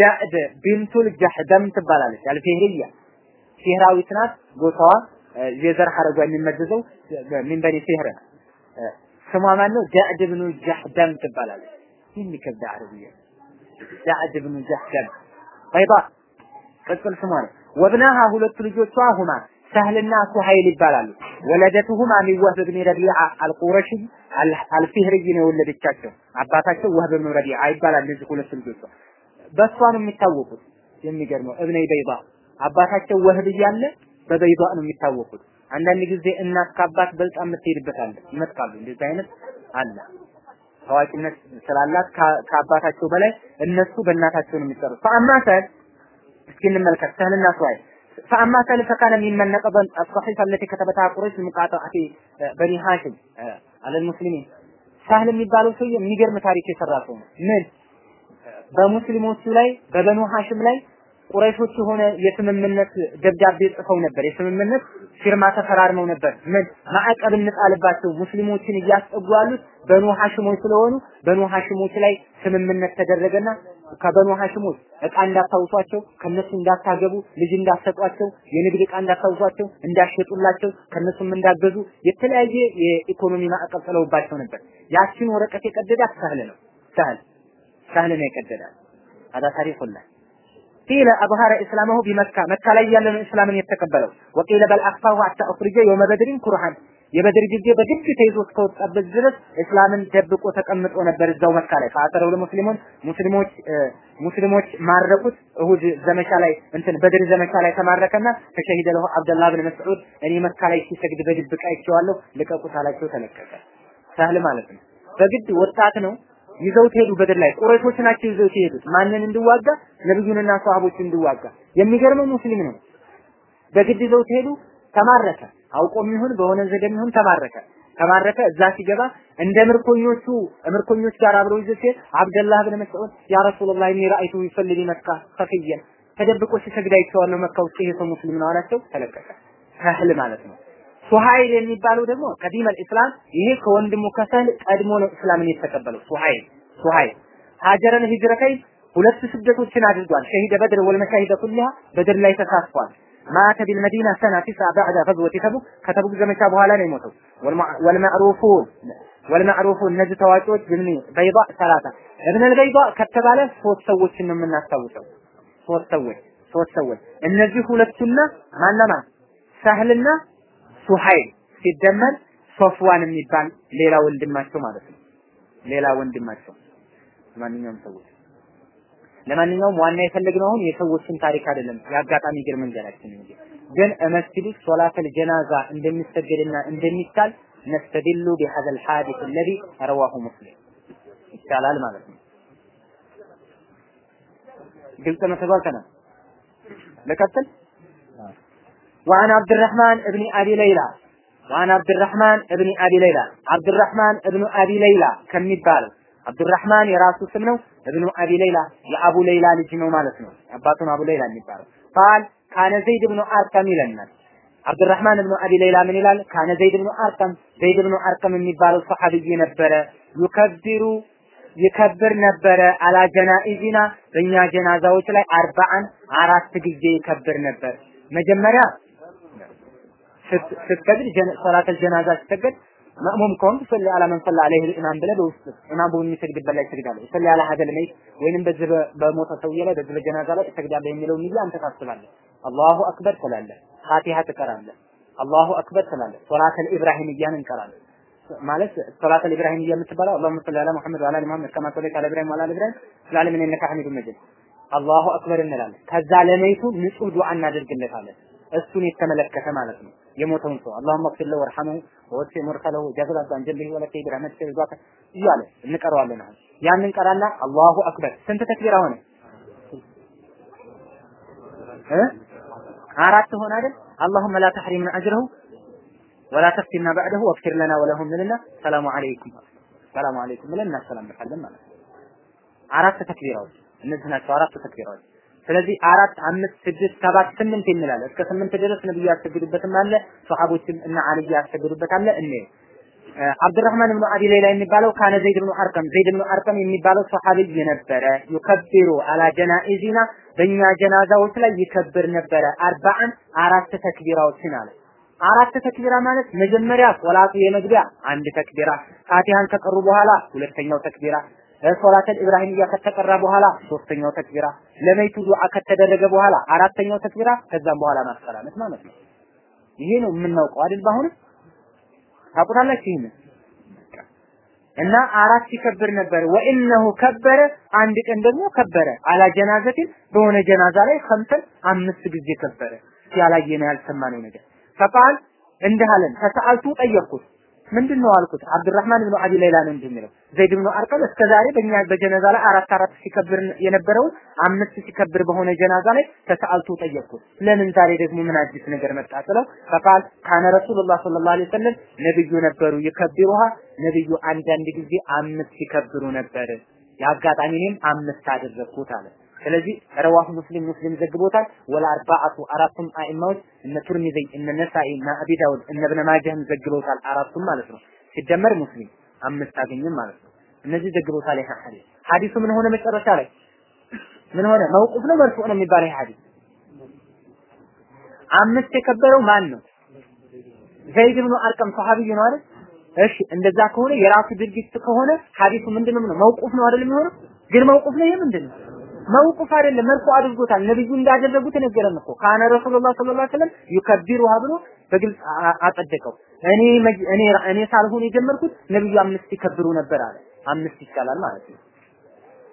ዳዕድ ቢንቱል ጃህደም ትባላለች። الفهرية ፊህራዊት ናት። ጎሳዋ የዘር ሐረጓ የሚመዘዘው من بني فهر ነው። ስሟ ማን ነው? ዳዕድ ብኑ ጃህደም ትባላለች። የሚከብድ አረብያ ዳዕድ ብኑ ጃህደም በይባ ቅጽል ስሟ ነው። ወብናሃ ሁለቱ ልጆቿ ሁማ ሰህልና ሱሀይል ይባላሉ። ወለደቱሁማ ሚን ወህብ ብን ረቢዓ አልቁረሺ አልፊህርይ ነው የወለደቻቸው። አባታቸው ወህብ ብን ረቢዓ ይባላል። እነዚህ ሁለት ልጆቿ በእሷ ነው የሚታወቁት። የሚገርመው እብነይ በይባ አባታቸው ወህብ እያለ በበይባ ነው የሚታወቁት። አንዳንድ ጊዜ እናት ከአባት በልጣ የምትሄድበት አለ፣ ይመጣሉ። እንደዚህ አይነት አለ። ታዋቂነት ስላላት ከአባታቸው በላይ እነሱ በእናታቸው ነው የሚጠሩት። ፈአማሰል እስኪ እንመልከት ሰህልና ሱሀይል فأما سهل فكان ممن نقض الصحيفة التي كتبتها قريش لمقاطعة بني هاشم አለል ሙስሊሚን ሳህል የሚባለው ሰው የሚገርም ታሪክ የሰራ ሰው ነው። ምን በሙስሊሞቹ ላይ በበኑ ሐሽም ላይ ቁረይሾች የሆነ የስምምነት ደብዳቤ ጽፈው ነበር። የስምምነት ፊርማ ተፈራርመው ነበር። ምን ማዕቀብ እንጣልባቸው፣ ሙስሊሞችን እያስጠጉ ያሉት በኑ ሐሽሞች ስለሆኑ በኑ ሐሽሞች ላይ ስምምነት ተደረገና ከበኑ ሐሽሞች እቃ እንዳታውሷቸው፣ ከነሱ እንዳታገቡ፣ ልጅ እንዳትሰጧቸው፣ የንግድ እቃ እንዳታውሷቸው፣ እንዳሸጡላቸው፣ ከነሱም እንዳገዙ የተለያየ የኢኮኖሚ ማዕቀብ ጥለውባቸው ነበር። ያችን ወረቀት የቀደዳት ሳህል ነው። ሳህል ሳህል ነው የቀደዳት። هذا ታሪክ ሁላ ቂለ አብሃረ እስላመሁ ቢመካ መካ ላይ ያለ ነው እስላምን የተቀበለው ወቂለ በል አክፋሁ ሐታ አኽሪጀ የውመ በድሪን ኩርሃን የበድር ጊዜ በግድ ተይዞ እስከወጣበት ድረስ እስላምን ደብቆ ተቀምጦ ነበር እዛው መካ ላይ። ፈአተረው ለሙስሊሙን ሙስሊሞች ሙስሊሞች ማረኩት። እሁድ ዘመቻ ላይ እንትን በድር ዘመቻ ላይ ተማረከና ተሸሂደ ለሁ አብደላህ ብን መስዑድ እኔ መካ ላይ ሲሰግድ በድብቅ አይቼዋለሁ ልቀቁት አላቸው ተለቀቀ ሳህል ማለት ነው። በግድ ወጣት ነው። ይዘውት ሄዱ በድር ላይ። ቁረይሾች ናቸው ይዘውት ሄዱት ማንን እንዲዋጋ? ነብዩንና ሰሃቦች እንዲዋጋ። የሚገርመው ሙስሊም ነው። በግድ ይዘውት ሄዱ ተማረከ አውቆም ይሁን በሆነ ዘዴም ይሁን ተማረከ። ተማረከ። እዛ ሲገባ እንደ ምርኮኞቹ ምርኮኞች ጋር ይዘው ሲሄድ አብደላህ ብን መስዑድ ያ ረሱላህ እኒ ረአይቱ ይሰልሊ መካ ከፍየን ተደብቆ ሲሰግድ አይቼዋለሁ መካ ውስጥ ይሄ ሰው ሙስሊም ነው አላቸው። ተለቀቀ። ሰህል ማለት ነው። ሱሃይል የሚባለው ደግሞ ቀዲም አልኢስላም ይሄ ከወንድሙ ከሰህል ቀድሞ ነው እስላምን የተቀበለው። ሱሃይል ሱሃይል ሀጀረን ሂጅረተይ ሁለት ስደቶችን አድርጓል። ሸሂደ በድር ወልመሻሂደ ኩሊሃ በድር ላይ ተሳትፏል ማተ ቢልመዲና ሰና ቲስዓ በዕደ ገዝወት ተቡክ ከተቡክ ዘመቻ በኋላ ነው የሞተው። ወልማዕሩፉን ወልማዕሩፉን እነዚህ ታዋቂዎች ብን በይዳ ሰላሳ እብን በይዳ ከተባለ ሶስት ሰዎችን ነው የምናስታውሰው። ሶስት ሰዎች ሶስት ሰዎች። እነዚህ ሁለቱና ማነማ ሳህልና ሱሀይል ሲደመር ሶፍዋን የሚባል ሌላ ወንድማቸው ማለት ነው። ሌላ ወንድማቸው። ማንኛውም ሰዎች ለማንኛውም ዋና የፈለግነው አሁን የሰዎችን ታሪክ አይደለም የአጋጣሚ ግር መንገዳችን እንጂ ግን መስጊዱ ሶላተል ጀናዛ እንደሚሰገድና እንደሚቻል ነስተድሉ بهذا الحادث الذي رواه مسلم ይቻላል ማለት ነው ግልጽ ነው ተባልተናል ልቀጥል وعن عبد الرحمن ابن ابي ليلى وعن عبد الرحمن ابن ابي ليلى عبد الرحمن ابن ابي ليلى ከሚባለው አብዱራህማን የራሱ ስም ነው። እብኑ አቢ ሌላ የአቡ ሌላ ልጅ ነው ማለት ነው። አባቱን አቡ ሌላ የሚባለው قال كان ዘይድ ብኑ አርቀም ይለናል። አብዱራህማን ብኑ አቢ ሌላ ምን ይላል? كان ዘይድ ብኑ አርቀም ዘይድ ብኑ አርቀም የሚባለው ሰሐቢይ ነበረ። يكبر ይከብር ነበረ على جنائزنا በእኛ ጀናዛዎች ላይ أربعا አራት ጊዜ ይከብር ነበር። መጀመሪያ ስትሰግድ صلاة الجنازة ስትሰግድ مأموم ከሆንክ أصلي على من صلى عليه الإمام ብለህ በውስጥ ኢማም በሚሰግድበት ላይ ትሰግዳለህ። أصلي على هذا الميت ወይንም በዚህ በሞተ ሰውዬ ላይ በዚህ በጀናዛ ላይ እሰግዳለሁ የሚለው ንያ አንተ ታስባለህ። الله أكبر ትላለህ። ፋቲሃ ትቀራለህ። الله أكبر ትላለህ። ሶላተል ኢብራሂምያን እንቀራለን። ማለት ሶላተል ኢብራሂምያ የምትባለው اللهم صل على محمد وعلى آل محمد كما صليت على إبراهيم وعلى آل إبراهيم في العالمين إنك حميد مجيد አላሁ አክበር እንላለን። ከዛ ለመይቱ ንጹህ ዱዓ እናደርግለታለን። እሱን የተመለከተ ማለት ነው። የሞተውን ሰው አላሁመ እግፊር ለሁ ወርሐመሁ ወወሲ ሙርከለሁ አዛን ጀልህ ወለከ ብረህመት ሪዟከ እያለ እንቀረዋለን። አሁን ያንን ቀራና አላሁ አክበር ስንት ተክቢራ ሆነ? እ አራት ሆነ አይደል? አላሁመ ላ ተሕሪምና አጅረሁ ወላ ተፍቲና በዕደሁ ወግፊር ለና ወለሁም ምንና ሰላሙ አለይኩም السلام عليكم ብለን እናሰላምታለን ማለት ነው። አራት ተክቢራዎች እነዚህ ናቸው አራት ተክቢራዎች። ስለዚህ አራት አምስት ስድስት ሰባት ስምንት የሚላል እስከ ስምንት ድረስ ነብዩ ያሰግዱበትም አለ ሷሐቦችም እና አልይ ያሰግዱበት አለ። እኔ አብዱራህማን ብኑ አቢ ሌላ የሚባለው كان ዘይድ ብኑ አርቀም። ዘይድ ብኑ አርቀም የሚባለው ሷሐቢይ ነበረ يكبر على جنائزنا በእኛ ጀናዛዎች ላይ ይከብር ነበረ። أربعا አራት ተክቢራዎችን አለ። አራት ተክቢራ ማለት መጀመሪያ ሶላቱ የመግቢያ አንድ ተክቢራ። ፋቲሃን ከቀሩ በኋላ ሁለተኛው ተክቢራ ሶላተል ኢብራሂምያ ከተቀራ በኋላ ሶስተኛው ተክቢራ ለመይቱ ዱዓ ከተደረገ በኋላ አራተኛው ተክቢራ ከዛም በኋላ ማሰላመት ማለት ነው። ይሄ ነው የምናውቀው አይደል? በአሁኑ ታውቁታላችሁ ይሄን እና አራት ይከብር ነበር። ወኢነሁ ከበረ አንድ ቀን ደግሞ ከበረ አላ ጀናዘቲን በሆነ ጀናዛ ላይ ከምሰን አምስት ጊዜ ከበረ። ያላየነው ያልሰማነው ነገር ፈቃል እንዲህ ተሰአልቱ ጠየቅኩት ምንድን ነው አልኩት። አብዱራህማን ብኑ አቢ ሌላ ነው እንዲህ የሚለው ዘይድ ብኑ አርቀም እስከ ዛሬ በእኛ በጀናዛ ላይ አራት አራት ሲከብር የነበረውን አምስት ሲከብር በሆነ ጀናዛ ላይ ተሰአልቱ ጠየቅኩት። ለምን ዛሬ ደግሞ ምን አዲስ ነገር መጣ ስለው ፈቃል ካነ ረሱሉላህ ሰለላሁ ዐለይሂ ወሰለም ነብዩ ነበሩ ይከብሩሃ ነብዩ አንዳንድ ጊዜ አምስት ሲከብሩ ነበር። የአጋጣሚ እኔም አምስት አደረግኩት አለ። ስለዚህ ረዋሁ ሙስሊም ሙስሊም ዘግቦታል። ወላ አርባዓቱ አራቱም አኢማዎች እነ ቱርሚዚ እነ ነሳኢ እነ አቢ ዳውድ እነ እብነ ማጃህም ዘግበውታል። አራቱም ማለት ነው። ሲደመር ሙስሊም አምስት አገኘን ማለት ነው። እነዚህ ዘግበውታል። ይሄ ሐዲስ ሐዲሱ ምን ሆነ መጨረሻ ላይ ምን ሆነ? መውቁፍ ነው መርፉዕ ነው የሚባለው ይሄ ሐዲስ አምስት የከበረው ማን ነው? ዘይድ ብኑ አርቀም ሰሃቢይ ነው አይደል? እሺ እንደዛ ከሆነ የራሱ ድርጊት ከሆነ ሐዲሱ ምንድነው ነው መውቁፍ ነው አይደል የሚሆነው? ግን መውቁፍ ነው ይሄ ምንድነው? መውቁፍ አይደለም መርፎ አድርጎታል። ነብዩ እንዳደረጉት ነገረን እኮ ካነ ረሱሉላህ ሰለላሁ ዐለይሂ ወሰለም ይከቢሩሃ ብሎ በግልጽ አጸደቀው። እኔ እኔ እኔ ሳልሆን የጀመርኩት ነብዩ አምስት ይከብሩ ነበር አለ። አምስት ይቻላል ማለት ነው።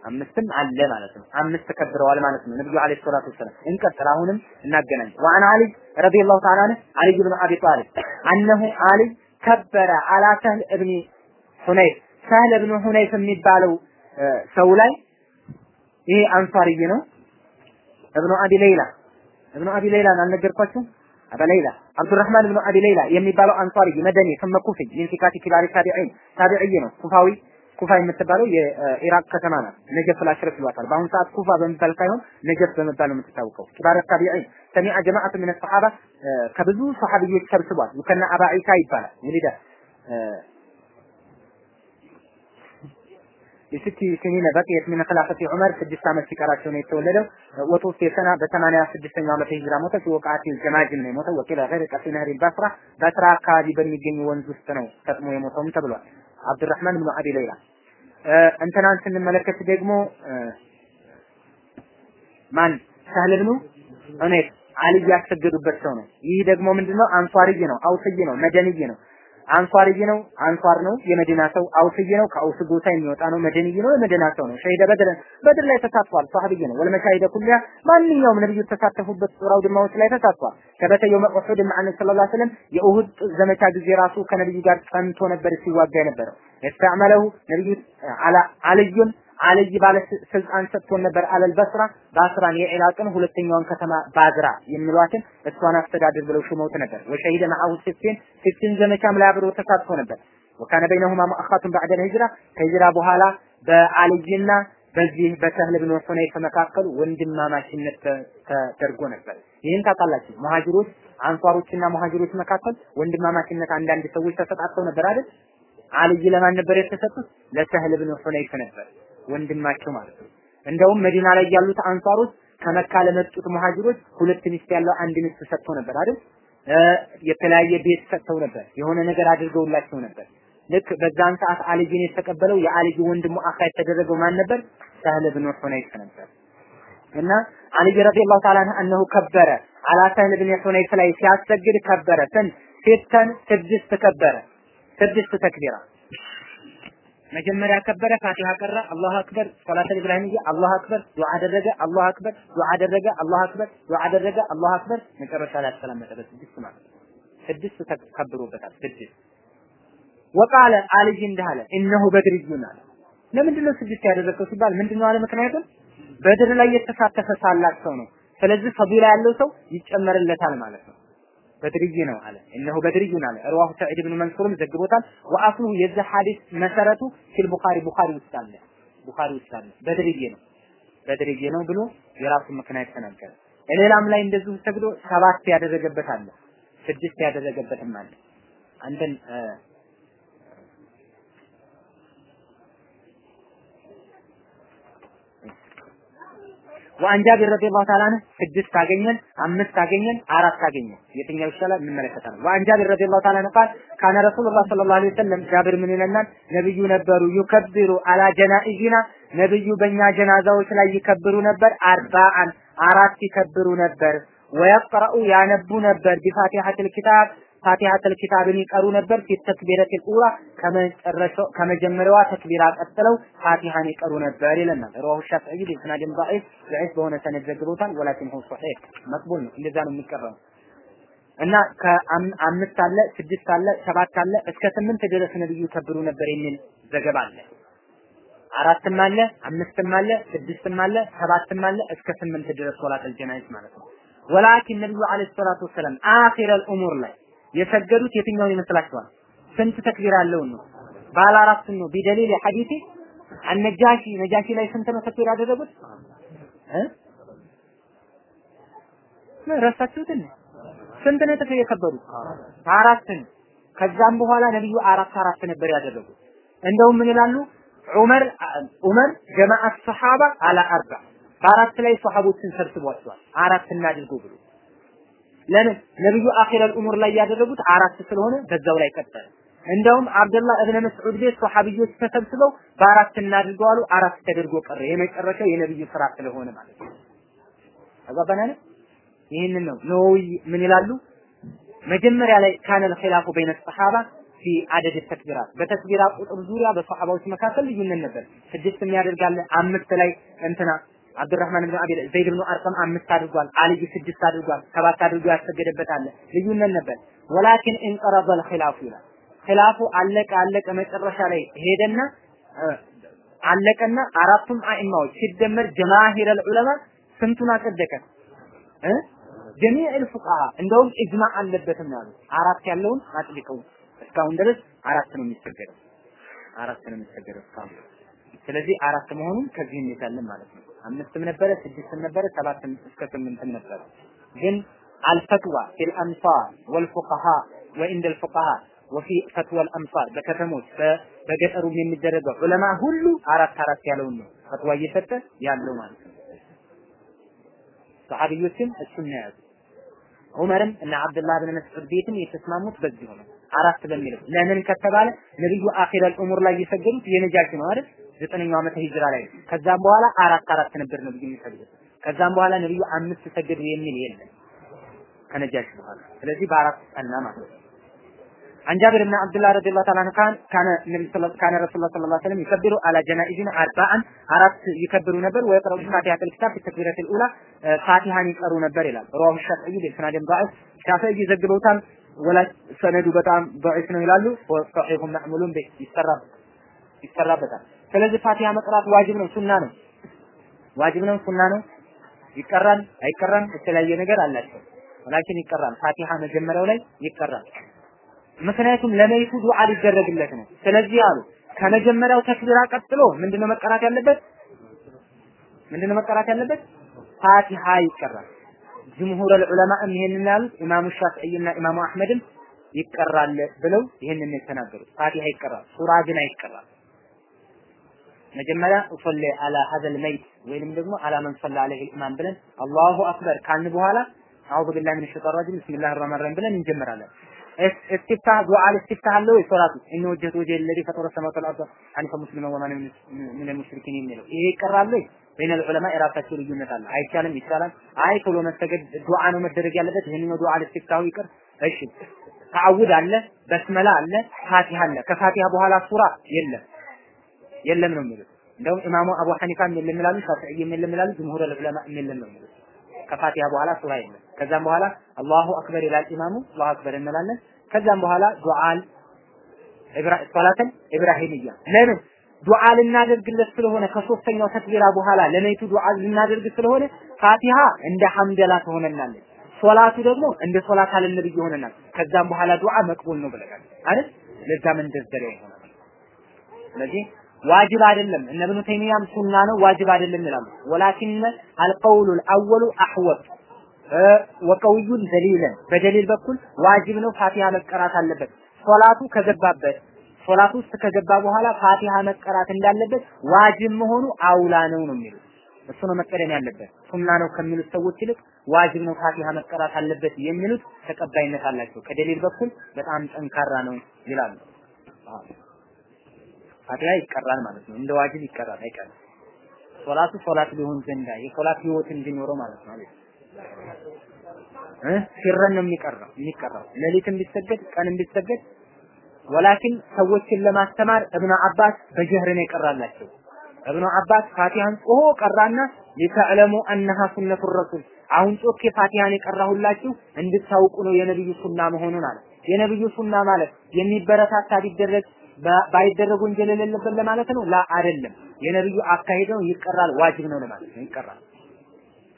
አምስትም አለ ማለት ነው። አምስት ተከብረዋል ማለት ነው። ነብዩ አለይሂ ሰላቱ ወሰላም እንቀጥል። አሁንም እናገናኝ። ወአን አሊ ረዲየላሁ ተዓላ ዐንሁ አሊ ብን አቢ ጣሊብ አነሁ አሊ ከበረ አላ ሰህል እብኒ ሁነይፍ ሰህል እብኑ ሁነይፍ የሚባለው ሰው ላይ ይሄ አንሷርይ ነው። እብኑ አቢ ሌይላ እብኑ አቢ ሌይላ አልነገርኳችሁም? አባ ሌይላ አብዱራህማን እብኑ አቢ ሌይላ የሚባለው አንሷርይ መደኒ ثم ኩፊ ሚን ኪባሪ ታቢዒን ታቢዒ ነው። ኩፋዊ ኩፋ የምትባለው የኢራቅ ከተማ ናት። ነጀፍ ላሽረፍ ይሏታል። በአሁኑ ሰዓት ኩፋ በመባል ሳይሆን ነጀፍ በመባል ነው የምትታወቀው። ኪባር ታቢዒን ሰሚዐ ጀማዓቱ ምን ሰሓባ ከብዙ ሰሓቢዎች ሰብስቧል። ዩከና አባ ዒሳ ይባላል። ውሊደ የስቲ ስኒነ በቅየት ምን ኸላፈቲ ዑመር ስድስት ዓመት ሲቀራቸው ነው የተወለደው። ወቶፍ የሰና በሰማንያ ስድስተኛው ዓመተ ሂጅራ ሞተ። ወቃቲ ጀማጅም ነው የሞተው። ወኪል ገይር ቀሲ ነህሪ ባስራ በስራ አካባቢ በሚገኝ ወንዝ ውስጥ ነው ሰጥሞ የሞተውም ተብሏል። አብዱራህማን ብኑ አቢ ሌይላ እንትናን ስንመለከት ደግሞ ማን ሳህል ብኑ ሁነይፍ አልይ ያሰገዱበት ሰው ነው። ይህ ደግሞ ምንድነው? አንሷርይ ነው፣ አውስይ ነው፣ መደንይ ነው። አንሷርይ ነው፣ አንሷር ነው፣ የመዲና ሰው። አውስይ ነው፣ ከአውስ ጎሳ የሚወጣ ነው። መደንይ ነው፣ የመዲና ሰው ነው። ሸሂደ በድር በድር ላይ ተሳትፏል። ሷህብይ ነው። ወለመሻሂደ ኩሊያ ማንኛውም ነብዩ ተሳተፉበት ጦር አውድማዎች ላይ ተሳትፏል። ከበተ የውመ ኡሑድ መዐ ነብዩ ሰለላሁ ዐለይሂ ወሰለም የኡሁድ ዘመቻ ጊዜ ራሱ ከነብዩ ጋር ጸንቶ ነበር ሲዋጋ የነበረው። የስተዕመለሁ ነብዩ አላ አልይ ባለ ስልጣን ሰጥቶን ነበር አለል በስራ ባስራን የኢራቅን ሁለተኛዋን ከተማ ባዝራ የሚሏትን እሷን አስተዳድር ብለው ሹመውት ነበር። ወሸሂደ መዐሁ ሲፊን ሲፊን ዘመቻም ላይ አብሮ ተሳትፎ ነበር። ወካነ በይነሁማ ሙአኻቱን ባዕደ ሂጅራ ከሂጅራ በኋላ በአልይና በዚህ በሰህል ብን ሁነይፍ መካከል ወንድማማችነት ተደርጎ ነበር። ይህን ታውቃላችሁ። መሀጅሮች አንሷሮችና መሀጅሮች መካከል ወንድማማችነት አንዳንድ ሰዎች ተሰጣጥተው ነበር አይደል? አልይ ለማን ነበር የተሰጡት? ለሰህል ብን ሁነይፍ ነበር ወንድማቸው ማለት ነው። እንደውም መዲና ላይ ያሉት አንሷሮች ከመካ ለመጡት መሀጅሮች ሁለት ሚስት ያለው አንድ ሚስት ሰጥተው ነበር አይደል? የተለያየ ቤት ሰጥተው ነበር። የሆነ ነገር አድርገውላቸው ነበር። ልክ በዛን ሰዓት አልይን የተቀበለው የአልይ ወንድሙ አኻ የተደረገው ማን ነበር? ሰህል ብን ሁነይፍ ነበር። እና አልይ ረዲየላሁ ተዓላ አንሁ ከበረ አላ ሰህል ብን ሁነይፍ ላይ ሲያሰግድ ከበረ ስንት ሴተን ስድስት ከበረ ስድስት ተክቢራ መጀመሪያ ከበረ፣ ፋቲሃ ቀራ፣ አላሁ አክበር፣ ሶላተል ኢብራሂምያ፣ አላሁ አክበር፣ ዱዓ አደረገ፣ አላሁ አክበር፣ ዱዓ አደረገ፣ አላሁ አክበር፣ ዱዓ አደረገ፣ አላሁ አክበር፣ መጨረሻ ላይ አሰላመተ። በስድስት ማለት ስድስት ተከብሮበታል። ስድስት ወቃለ አልይ እንዲህ አለ፣ እነሁ በድርዩን አለ። ለምንድን ነው ስድስት ያደረገው ሲባል ምንድነው አለ ምክንያቱም በድር ላይ የተሳተፈ ታላቅ ሰው ነው። ስለዚህ ፈዲላ ያለው ሰው ይጨመርለታል ማለት ነው። በድርይ ነው አለ። እነሆ በድርዩን አለ። ረዋሁ ሰዒድ ብን መንሱርም ዘግቦታል። ወአስሉ የዚህ ሐዲስ መሰረቱ ፊል ቡኻሪ ቡኻሪ ውስጥ አለ። ቡኻሪ ውስጥ አለ። በድርይ ነው። በድርይ ነው ብሎ የራሱን ምክንያት ተናገረ። ሌላም ላይ እንደዚሁ ሰግዶ ሰባት ያደረገበት አለ። ስድስት ያደረገበትም አለ። አንተን ወአን ጃቢር ረዲየላሁ ተዓላ ዐንሁ ስድስት አገኘን፣ አምስት አገኘን፣ አራት አገኘን። የትኛው ይሻላል እንመለከታለን። ወአን ጃቢር ረዲየላሁ ተዓላ ዐንሁ ቃል ካነ ረሱሉላህ ሰለላሁ ዐለይሂ ወሰለም ጃቢር ምን ይለናል? ነብዩ ነበሩ ዩከብሩ አላ ጀናኢዚና ነብዩ በእኛ ጀናዛዎች ላይ ይከብሩ ነበር። አርባአን አራት ይከብሩ ነበር። ወየቅረኡ ያነቡ ነበር ቢፋቲሐቲል ኪታብ ፋቲሐተል ኪታብን ይቀሩ ነበር ፊት ተክቢረቲል ኡላ ከመጨረሻው ከመጀመሪያዋ ተክቢራ ቀጥለው ፋቲሃን ይቀሩ ነበር ይለናል። ረዋሁ ሻፊዒ ቢስናድን ضعيف ضعيف በሆነ ሰነድ ዘግቦታል። ወላኪን ሁ ሶሒህ መቅቡል ነው። እንደዛ ነው የሚቀረው እና ከአምስት አለ ስድስት አለ ሰባት አለ እስከ ስምንት ድረስ ነብዩ ከብሩ ነበር የሚል ዘገባ አለ። አራትም አለ አምስትም አለ ስድስትም አለ ሰባትም አለ እስከ ስምንት ድረስ ሶላተል ጀናይዝ ማለት ነው። ወላኪን ነብዩ አለይሂ ሰላቱ ወሰለም አኺረል ኡሙር ላይ የሰገዱት የትኛውን ይመስላችኋል? ስንት ተክቢር ያለውን ነው? ባለ አራቱን ነው። ቢደሊል ሐዲሲ አነጃሺ ነጃሺ ላይ ስንት ነው ተክቢር ያደረጉት? እ ረሳችሁት እንዴ? ስንት ነው ጥፍ የከበሩት? አራት ነው። ከዛም በኋላ ነብዩ አራት አራት ነበር ያደረጉት። እንደውም ምን ይላሉ? ዑመር ዑመር ጀማዓት ሰሃባ አላ አርባ በአራት ላይ ሰሃቦችን ሰብስቧቸዋል። አራት እናድርጉ ብሎ ለምን ነብዩ አኺረል ኡሙር ላይ ያደረጉት አራት ስለሆነ በዛው ላይ ቀጠለ። እንደውም አብደላህ እብነ መስዑድ ቤት ሰሃቢዮች ተሰብስበው በአራት እናድርገው አሉ። አራት ተደርጎ ቀረ። የመጨረሻው የነብዩ ስራ ስለሆነ ማለት ነው። አጋባናል። ይህንን ነው ነወዊ ምን ይላሉ? መጀመሪያ ላይ ካነል ኺላፉ በይነ ሰሃባ ፊ አደድ ተክቢራት በተክቢራ ቁጥር ዙሪያ በሰሃባዎች መካከል ልዩነት ነበር። ስድስት የሚያደርጋለ አምስት ላይ እንትና አብዱራህማን ብን አቢ ዘይድ ብን አርቀም አምስት አድርጓል። አልይ ስድስት አድርጓል። ሰባት አድርጎ ያሰገደበት ልዩነት ነበር። ወላኪን እንቀረበል ኺላፉ ይላል። ኺላፉ አለቀ አለቀ መጨረሻ ላይ ሄደና አለቀና አራቱም አኢማዎች ሲደመር ጀማሂረል ዑለማ ስንቱን አጸደቀ እ ጀሚዕ ፉቃሃ እንደውም ኢጅማዕ አለበትም ያሉ አራት ያለውን አጥልቀው እስካሁን ድረስ አራት ነው የሚሰገደው አራት ነው የሚሰገደው እስካሁን ስለዚህ አራት መሆኑን ከዚህ እንይዛለን ማለት ነው አምስትም ነበረ ስድስትም ነበረ ሰባትም እስከ ስምንትም ነበረ። ግን አልፈትዋ ፊል አንሳር ወልፉቀሃ ወኢንደ ልፉቀሃ ወፊ ፈትወል አምሳር በከተሞች በገጠሩም የሚደረገው ዑለማ ሁሉ አራት አራት ያለውን ነው ፈትዋ እየሰጠ ያለው ማለት ነው። ሰሃቢዮችም እሱን ነው የያዙት። ዑመርም እና አብዱላህ ብን መስዑድ ቤትም የተስማሙት በዚህ ነው። አራት በሚለው ለምን ከተባለ ነብዩ አኺረል ኡሙር ላይ የሰገዱት የነጃሽ ነው አይደል ዘጠነኛው ዓመተ ሂጅራ ላይ ከዛም በኋላ አራት አራት ነበር ነብዩ የሚሰግዱት ከዛም በኋላ ነብዩ አምስት ሰገዱ የሚል የለም ከነጃሽ በኋላ ስለዚህ በአራት ጸና ማለት ነው عن جابر بن عبد الله رضي الله تعالى عنه كان كان النبي صلى الله كان رسول الله صلى الله عليه وسلم يكبر على جنائزنا أربعا أرات يكبر نبر ويقرأ فاتحة الكتاب في التكبيرة الأولى فاتحة يقرأ نبر إلى رواه الشافعي بإسناد ضعيف الشافعي يزجبوتان ولا سند በጣም ضعيف ነው ይላሉ وصحيح معمول به ይሰራብ ይሰራበታል ስለዚህ ፋቲሃ መቅራት ዋጅብ ነው ሱና ነው ዋጅብ ነው ሱና ነው ይቀራል አይቀራም የተለያየ ነገር አላቸው ወላኪን ይቀራል ፋቲሃ መጀመሪያው ላይ ይቀራል ምክንያቱም ለመይቱ ዱዓ ሊደረግለት ነው። ስለዚህ አሉ ከመጀመሪያው ተክቢራ ቀጥሎ ምንድነው መቀራት ያለበት? ምንድነው መቀራት ያለበት? ፋቲሃ ይቀራል። ጅምሁር ዑለማ ይሄንን ያሉት ኢማሙ ሻፊዒና ኢማሙ አህመድም ይቀራል ብለው ይሄንን የተናገሩት። ፋቲሃ ይቀራል፣ ሱራ ግን አይቀራል። መጀመሪያ ኡሰሊ አላ ሀዘል መይት ወይንም ደግሞ አላ መን ሰላ አለይሂ ኢማም ብለን አላሁ አክበር ካልን በኋላ አዑዙ ቢላሂ ሚነሽ ሸይጣን ረጂም ቢስሚላሂር ረህማኒር ረሂም ብለን እንጀምራለን። استفتاح دعاء الاستفتاح له صلاة إن وجهت وجه الذي فطر السماوات والأرض حنيفا مسلما وما أنا من المشركين የሚለው ይሄ ይቀራል ወይ በይነ ዑለማ የራሳቸው ልዩነት አለ። አይቻልም፣ ይቻላል። አይ ቶሎ መሰገድ ዱዓ ነው መደረግ ያለበት። ይሄንኛው ዱዓ ለስቲፍታሁ ይቅር። እሺ ተዓውድ አለ፣ በስመላ አለ፣ ፋቲሃ አለ። ከፋቲሃ በኋላ ሱራ የለም የለም ነው የሚሉት። እንደውም ኢማሙ አቡ ሐኒፋም የለም ይላሉ፣ ሻፊዒም የለም ይላሉ፣ ጅምሁር ዑለማ የለም ነው የሚሉት። ከፋቲሃ በኋላ ሱራ የለም። ከዛም በኋላ አላሁ አክበር ይላል ኢማሙ፣ አላሁ አክበር እንላለን። ከዛም በኋላ ዱዓል ሶላተን ኢብራሂምያ ለምን ዱዓ ልናደርግለት ስለሆነ ከሶስተኛው ተክቢራ በኋላ ለነይቱ ዱዓ ልናደርግ ስለሆነ ፋቲሃ እንደ ሐምደላ ትሆነናለች። ሶላቱ ደግሞ እንደ ሶላት አለ ነብይ ይሆነናል። ከዛም በኋላ ዱዓ መቅቡል ነው ብለናል አይደል? ለዛ መንደርደሪያ ይሆናል። ስለዚህ ዋጅብ አይደለም። እነ ኢብኑ ተይሚያም ሱና ነው ዋጅብ አይደለም ይላሉ። ወላኪን አልቀውሉ አልአወሉ አህወጥ ወቀውዩን ደሊለን በደሊል በኩል ዋጅብ ነው ፋቲሃ መቀራት አለበት። ሶላቱ ከገባበት ሶላት ውስጥ ከገባ በኋላ ፋቲሃ መቀራት እንዳለበት ዋጅብ መሆኑ አውላ ነው ነው የሚሉት። እሱ ነው መቀደም ያለበት። ሱና ነው ከሚሉት ሰዎች ይልቅ ዋጅብ ነው ፋቲሃ መቀራት አለበት የሚሉት ተቀባይነት አላቸው። ከደሊል በኩል በጣም ጠንካራ ነው ይላሉ። ፋቲሃ ይቀራል ማለት ነው። እንደ ዋጅብ ይቀራል አይቀርም። ሶላቱ ሶላት ሊሆን ዘንዳ የሶላት ህይወት እንዲኖረው ማለት ነው። ሲረን ነው የሚቀራው የሚቀራው ሌሊትም ቢሰገድ ቀንም ቢሰገድ ወላኪን ሰዎችን ለማስተማር እብኑ አባስ በጀህር ነው የቀራላቸው። እብኑ አባስ ፋቲሃን ጮሆ ቀራና ሊተዕለሙ አነሃ ሱነቱ ረሱል አሁን ጮኬ ፋቲሃን የቀራሁላችሁ እንድታውቁ ነው የነብዩ ሱና መሆኑን አለ። የነብዩ ሱና ማለት የሚበረታታ ቢደረግ ባይደረግ ወንጀል የሌለበት ለማለት ነው? ላ አይደለም። የነብዩ አካሄድ ነው፣ ይቀራል፣ ዋጅብ ነው ለማለት ነው፣ ይቀራል።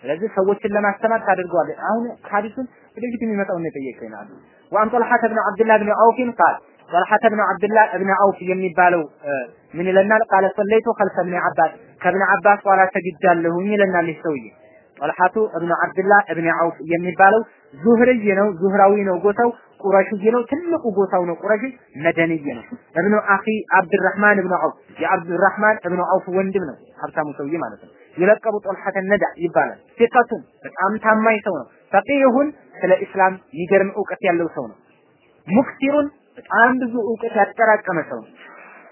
ስለዚህ ሰዎችን ለማስተማር ታደርገዋለህ። አሁን ሐዲሱን ወደፊት የሚመጣው ነው የጠየቀኝ አሉ። ወአን ጠልሐ ብን ዐብድላህ ብን ዐውፍ ቃል ጠልሐተ ብን አብድላህ እብን አውፍ የሚባለው ምን ይለናል? ቃለ ሰለይቱ ከልፈ ብን አባስ ከብን አባስ ኋላ ሰግጃለሁኝ ይለናል ይህ ሰውዬ። ጠልሐቱ እብን አብድላህ እብን አውፍ የሚባለው ዙህርይ ነው፣ ዙህራዊ ነው ጎሳው፣ ቁረሽይ ነው፣ ትልቁ ጎሳው ነው ቁረሽ፣ መደንይ ነው። እብኑ አኺ አብድራህማን እብኑ አውፍ የአብድራህማን እብኑ አውፍ ወንድም ነው፣ ሀብታሙ ሰውዬ ማለት ነው። የለቀቡ ጦልሐተ ነዳ ይባላል። ሲቀቱን በጣም ታማኝ ሰው ነው። ፈቂሁን ስለ ኢስላም የሚገርም እውቀት ያለው ሰው ነው። ሙክሲሩን በጣም ብዙ እውቀት ያጠራቀመ ሰው ነው።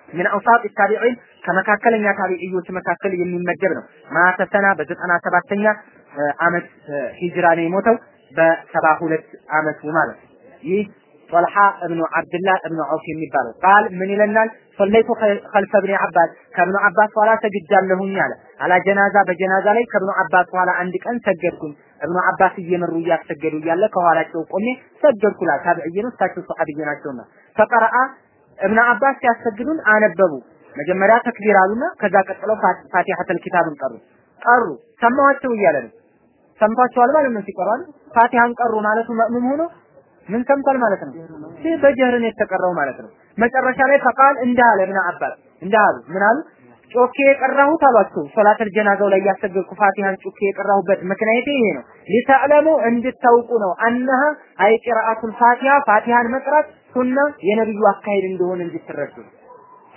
ምን አውሳጥ ታቢዒን ከመካከለኛ ታቢዒዎች መካከል የሚመደብ ነው። ማተሰና በዘጠና ሰባተኛ አመት ሂጅራ ነው የሞተው በሰባ ሁለት አመቱ ማለት ነው። ይህ ጦልሓ እብኑ አብድላህ እብኑ ዐውፍ የሚባለው ቃል ምን ይለናል? ሰለይቱ ኸልፈ ብኒ አባስ ከብኑ አባስ ኋላ ሰግጃለሁኝ አለ። አላ ጀናዛ በጀናዛ ላይ ከብኑ አባስ ኋላ አንድ ቀን ሰገድኩኝ። እብኑ አባስ እየመሩ እያሰገዱ እያለ ከኋላቸው ቆሜ ሰገድኩላ። ታቢዕይ ነው፣ እሳቸው ሰሐቢይ ናቸውና ፈቀረአ እብነ አባስ ሲያሰግዱን አነበቡ። መጀመሪያ ተክቢር አሉና ከዛ ቀጥለው ፋቲሐተል ኪታብን ቀሩ ቀሩ ሰማዋቸው እያለ ነው። ሰምቷቸዋል ማለት ነው። ሲቀሩ አይደል ፋቲሃን ቀሩ ማለቱ መእሙም ሆኖ ምን ሰምቷል ማለት ነው። ይህ በጀህርን የተቀራው ማለት ነው። መጨረሻ ላይ ፈቃል እንዳለ እብነ አባስ እንዳሉ ምን አሉ? ጮኬ የቀራሁት አሏቸው። ሶላተል ጀናዛው ላይ ያሰገድኩ ፋቲሃን ጮኬ የቀራሁበት ምክንያት ይሄ ነው። ሊተዕለሙ እንድታውቁ ነው። አነሃ አይ ቂራአቱል ፋቲሃ ፋቲሃን መቅራት ሱና የነብዩ አካሄድ እንደሆነ እንድትረዱ።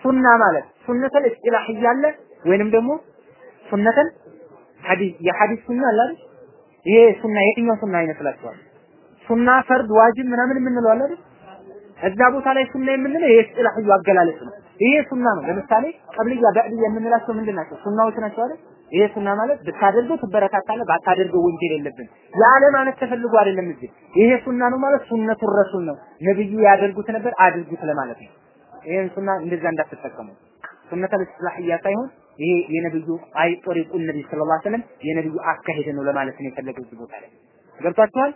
ሱና ማለት ሱነተል ኢስጢላህያ አለ ወይንም ደግሞ ሱነተል ሐዲስ የሐዲስ ሱና አለ አይደል? ይሄ ሱና የትኛው ሱና ይመስላችኋል? ሱና ፈርድ ዋጅብ ምናምን የምንለው አለ አይደል? እዛ ቦታ ላይ ሱና የምንለው ይሄ ኢስጢላህዩ አገላለጽ ነው። ይሄ ሱና ነው። ለምሳሌ ቀብልያ በዕድያ የምንላቸው ምንድን ናቸው? ሱናዎች ናቸው አይደል? ይሄ ሱና ማለት ብታደርገው ትበረታታለህ፣ ባታደርገው ወንጀል የለብን ያለ ማለት ተፈልጎ አይደለም። እዚህ ይሄ ሱና ነው ማለት ሱነቱ ረሱል ነው። ነብዩ ያደርጉት ነበር አድርጉት ለማለት ነው። ይሄን ሱና እንደዛ እንዳትጠቀሙ። ሱነተል ኢስላህያ ሳይሆን ይሄ የነብዩ አይ ጦሪቁ ነብይ ሰለላሁ ዐለይሂ ወሰለም የነብዩ አካሄድ ነው ለማለት ነው የፈለገው እዚህ ቦታ ላይ ገብቷችኋል?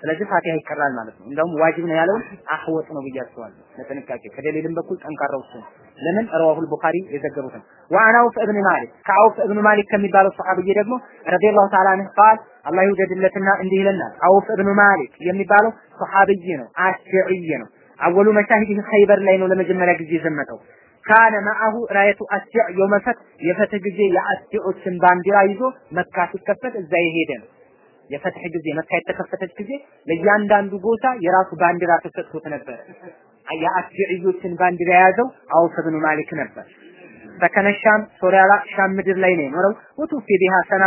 ስለዚህ ፋቲሃ ይቀራል ማለት ነው። እንደውም ዋጅብ ነው ያለውን አህወጥ ነው አስባለሁ ለጥንቃቄ ከደሊልም በኩል ጠንካራው እሱ ለምን ረዋሁል ቡኻሪ የዘገቡት ነው። ወአን አውፍ እብን ማሊክ ከአውፍ እብን ማሊክ ከሚባለው ሰሐቢይ ደግሞ ረዲየላሁ ተዓላ አንሁ ቃል አላህ ይውደድለትና እንዲህ ይለናል። አውፍ እብን ማሊክ የሚባለው ሰሐቢይ ነው፣ አሽዒይ ነው። አወሉ መሻሂዲህ ኸይበር ላይ ነው ለመጀመሪያ ጊዜ የዘመተው። ካነ መዐሁ ራየቱ አስዕ የውመ ፈት የፈትህ ጊዜ የአስዖችን ባንዲራ ይዞ መካ ሲከፈት እዛ የሄደ ነው። የፈትህ ጊዜ መካ የተከፈተች ጊዜ ለእያንዳንዱ ጎሳ የራሱ ባንዲራ ተሰጥቶት ነበር። የአስዕዮችን ባንዲራ የያዘው አውፍ ብኑ ማሊክ ነበር። ሰከነ ሶሪያ ሻም ምድር ላይ ነው የኖረው። ወቱፊ ቢሃ ሰና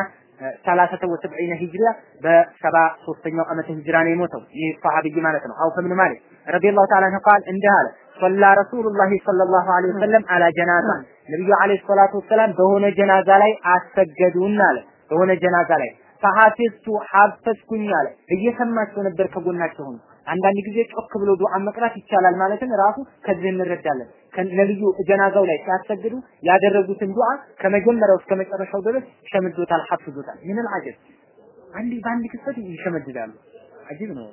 ሰላሰተ ወሰብዒነ ሂጅሪያ በሰባ ሶስተኛው ዓመተ ሂጅራ ነው የሞተው። ይህ ሰሃቢይ ማለት ነው። አውፍ ብኑ ማሊክ ረዲየላሁ ተዓላ ዐንሁ ቃል እንዲህ አለ ሰላ ረሱሉላሂ ሰለላሁ ዐለይሂ ወሰለም አላ ጀናዛ ነብዩ ዐለይሂ ሰላቱ ወሰላም በሆነ ጀናዛ ላይ አሰገዱን አለ። በሆነ ጀናዛ ላይ ፈሐፊዝቱ ሐፈዝኩኝ አለ። እየሰማቸው ነበር ከጎናቸው ሆኖ። አንዳንድ ጊዜ ጮክ ብሎ ዱዓ መቅራት ይቻላል ማለትን ራሱ ከዚህ እንረዳለን። ነብዩ ጀናዛው ላይ ሲያሰግዱ ያደረጉትን ዱዓ ከመጀመሪያው እስከ መጨረሻው ድረስ ሸምዶታል፣ ሐፍዞታል። ምን አልዓጀብ! አንድ በአንድ ክስተት ይሸመድዳሉ። አጂብ ነው።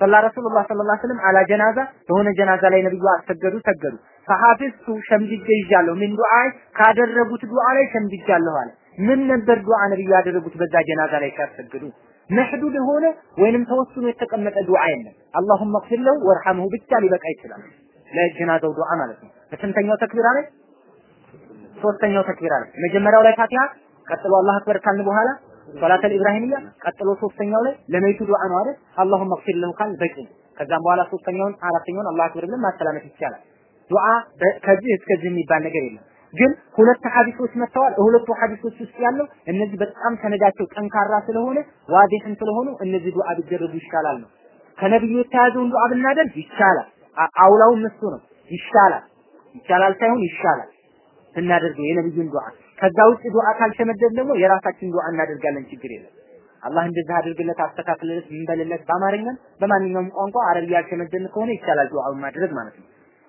ሰላ ረሱሉላህ ሰለላሁ ዐለይሂ ወሰለም አላ ጀናዛ በሆነ ጀናዛ ላይ ነብዩ አሰገዱ ሰገዱ። ፈሐፊዝቱ ሸምድጄ ይዣለሁ ምን ዱዓ ካደረጉት ዱዓ ላይ ሸምድጃለሁ አለ። ምን ነበር ዱዓ ነብዩ ያደረጉት በዛ ጀናዛ ላይ ሲያሰግዱ? መሕዱድ የሆነ ወይንም ተወስኖ የተቀመጠ ዱዓ የለም። አላሁመ እግፊር ለሁ ወርሐምሁ ብቻ ሊበቃ ይችላል። ለጀናዛው ዱዓ ማለት ነው። በስንተኛው ተክቢራ ላይ? ሶስተኛው ተክቢራ ላይ መጀመሪያው ላይ ፋቲሃ፣ ቀጥሎ አላህ አክበር ካልን በኋላ ሶላተል ኢብራሂምያ፣ ቀጥሎ ሶስተኛው ላይ ለመይቱ ዱዓ ነው አይደል? አላሁመ እግፊር ለሁ ካል በቂ ከዛም በኋላ ሶስተኛውን አራተኛውን አላህ አክበር ብለን ማሰላመት ይቻላል። ዱዓ ከዚህ እስከዚህ የሚባል ነገር የለም። ግን ሁለት ሐዲሶች መጥተዋል። ሁለቱ ሐዲሶች ውስጥ ያለው እነዚህ በጣም ሰነዳቸው ጠንካራ ስለሆነ ዋዲህን ስለሆኑ እነዚህ ዱዓ ቢደረጉ ይሻላል ነው። ከነብዩ የተያዘውን ዱዓ ብናደርግ ይሻላል። አውላውም እሱ ነው። ይሻላል ይቻላል ሳይሆን ይሻላል ብናደርገው የነብዩን ዱዓ። ከዛ ውጭ ዱዓ ካልሸመደድ ደግሞ የራሳችን ዱዓ እናደርጋለን። ችግር የለም። አላህ እንደዚህ አድርግለት፣ አስተካክልለት፣ እንበልለት በአማርኛም በማንኛውም ቋንቋ አረብያ ያልሸመደድን ከሆነ ይቻላል ዱዓውን ማድረግ ማለት ነው።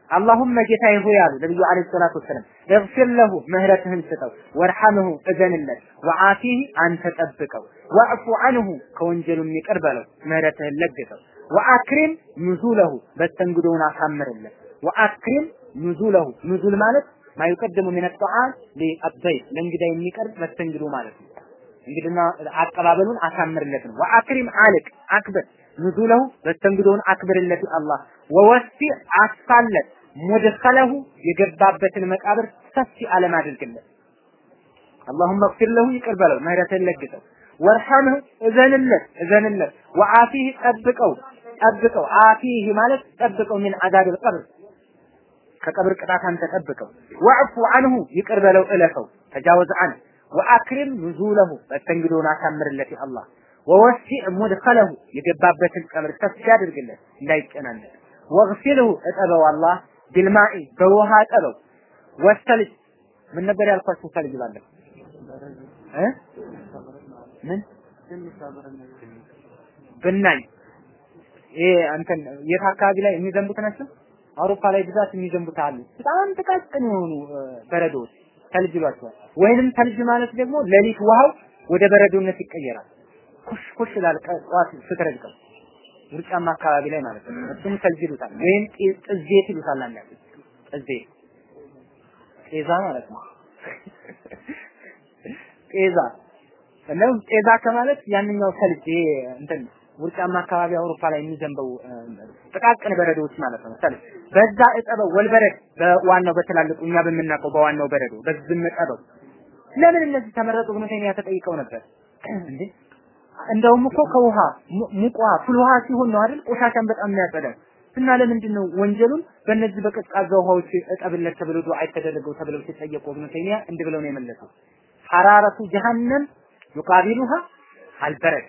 አላሁመ ጌታዬ ሆይ አሉ ነብዩ አለይሂ ሰላቱ ወሰለም እግፊር ለሁ ምህረትህን ስጠው፣ ወርሐምሁ እዘንለት፣ ወዓፊህ አንተ ጠብቀው፣ ወዕፉ አንሁ ከወንጀሉም ይቅር በለው ምህረትህን ለግሰው፣ ወአክሪም ኑዙለሁ በስተንግዶውን አሳምርለት፣ ወአክሪም ኑዙለሁ ኑዙል ማለት ማይቀደሙ ሚነ ጣዓም ሊአበይ ለእንግዳ የሚቀርብ መስተንግዶ ማለት ነው። እንግዲና አቀባበሉን አሳምርለት ነው። ወአክሪም አልቅ አክበር ኑዙለሁ በስተንግዶውን አክብርለት አላህ ወወሲ አስፋለት ሙድኸለሁ የገባበትን መቃብር ሰፊ ዓለም አድርግለት። አላሁመ እግፊር ለሁ ይቅር በለው ምህረትን ለግሰው። ወርሐምህ እዘንለት እዘንለት። ወአፊህ ጠብቀው ጠብቀው። አፊህ ማለት ጠብቀው ምን አዛብ ቀብር ከቀብር ቅጣት አንተ ጠብቀው ወዕፉ አንሁ ይቅር በለው እለፈው። ተጃወዝ አን ወአክሪም ኑዙለሁ መስተንግዶውን አሳምርለት አላህ። ወወሲዕ ሙድኸለሁ የገባበትን ቀብር ሰፊ አድርግለት እንዳይጨናነቅ። ወግሲልሁ እጠበው አላህ ቢልማኢ በውሃ እጠበው ወሰልጅ ምን ነበር ያልኳችሁ ሰልጅ ባለፈው እ ምን ብናኝ ይሄ አንተን የት አካባቢ ላይ የሚዘንቡት ናቸው? አውሮፓ ላይ ብዛት የሚዘንቡት አሉ። በጣም ጥቃቅን የሆኑ በረዶዎች ተልጅ ይሏቸዋል። ወይንም ተልጅ ማለት ደግሞ ሌሊት ውሃው ወደ በረዶነት ይቀየራል። ኩሽ ኩሽ ይላል ጠዋት ስትረግጠው ውርጫማ አካባቢ ላይ ማለት ነው። እሱም ተልጅ ይሉታል። ወይም ጥዜት ይሉታል አንዳንድ ጥዜት ጤዛ ማለት ነው። *laughs* ጤዛ እንደው ጤዛ ከማለት ያንኛው ተልጅ እንትን ውርጫማ አካባቢ አውሮፓ ላይ የሚዘንበው ጥቃቅን በረዶዎች ማለት ነው። ተልጅ በዛ እጠበው ወልበረድ በዋናው በትላልቁ እኛ በምናውቀው በዋናው በረዶ በዝም እጠበው። ለምን እነዚህ ተመረጡ ብሎ ተኛ ተጠይቀው ነበር *clears throat* እንዴ? እንደውም እኮ ከውሃ ሙቅ ውሃ ፍል ውሃ ሲሆን ነው አይደል ቆሻሻን በጣም የሚያጸዳው። እና ለምንድን ነው ወንጀሉን በእነዚህ በቀዝቃዛ ውሃዎች እጠብለት ተብሎ ዱዓ የተደረገው ተብለው ሲጠየቁ ኢብኑ ተይሚያ እንዲህ ብለው ነው የመለሱት። ሐራረቱ ጀሃነም ዩቃቢሉሃ አልበረድ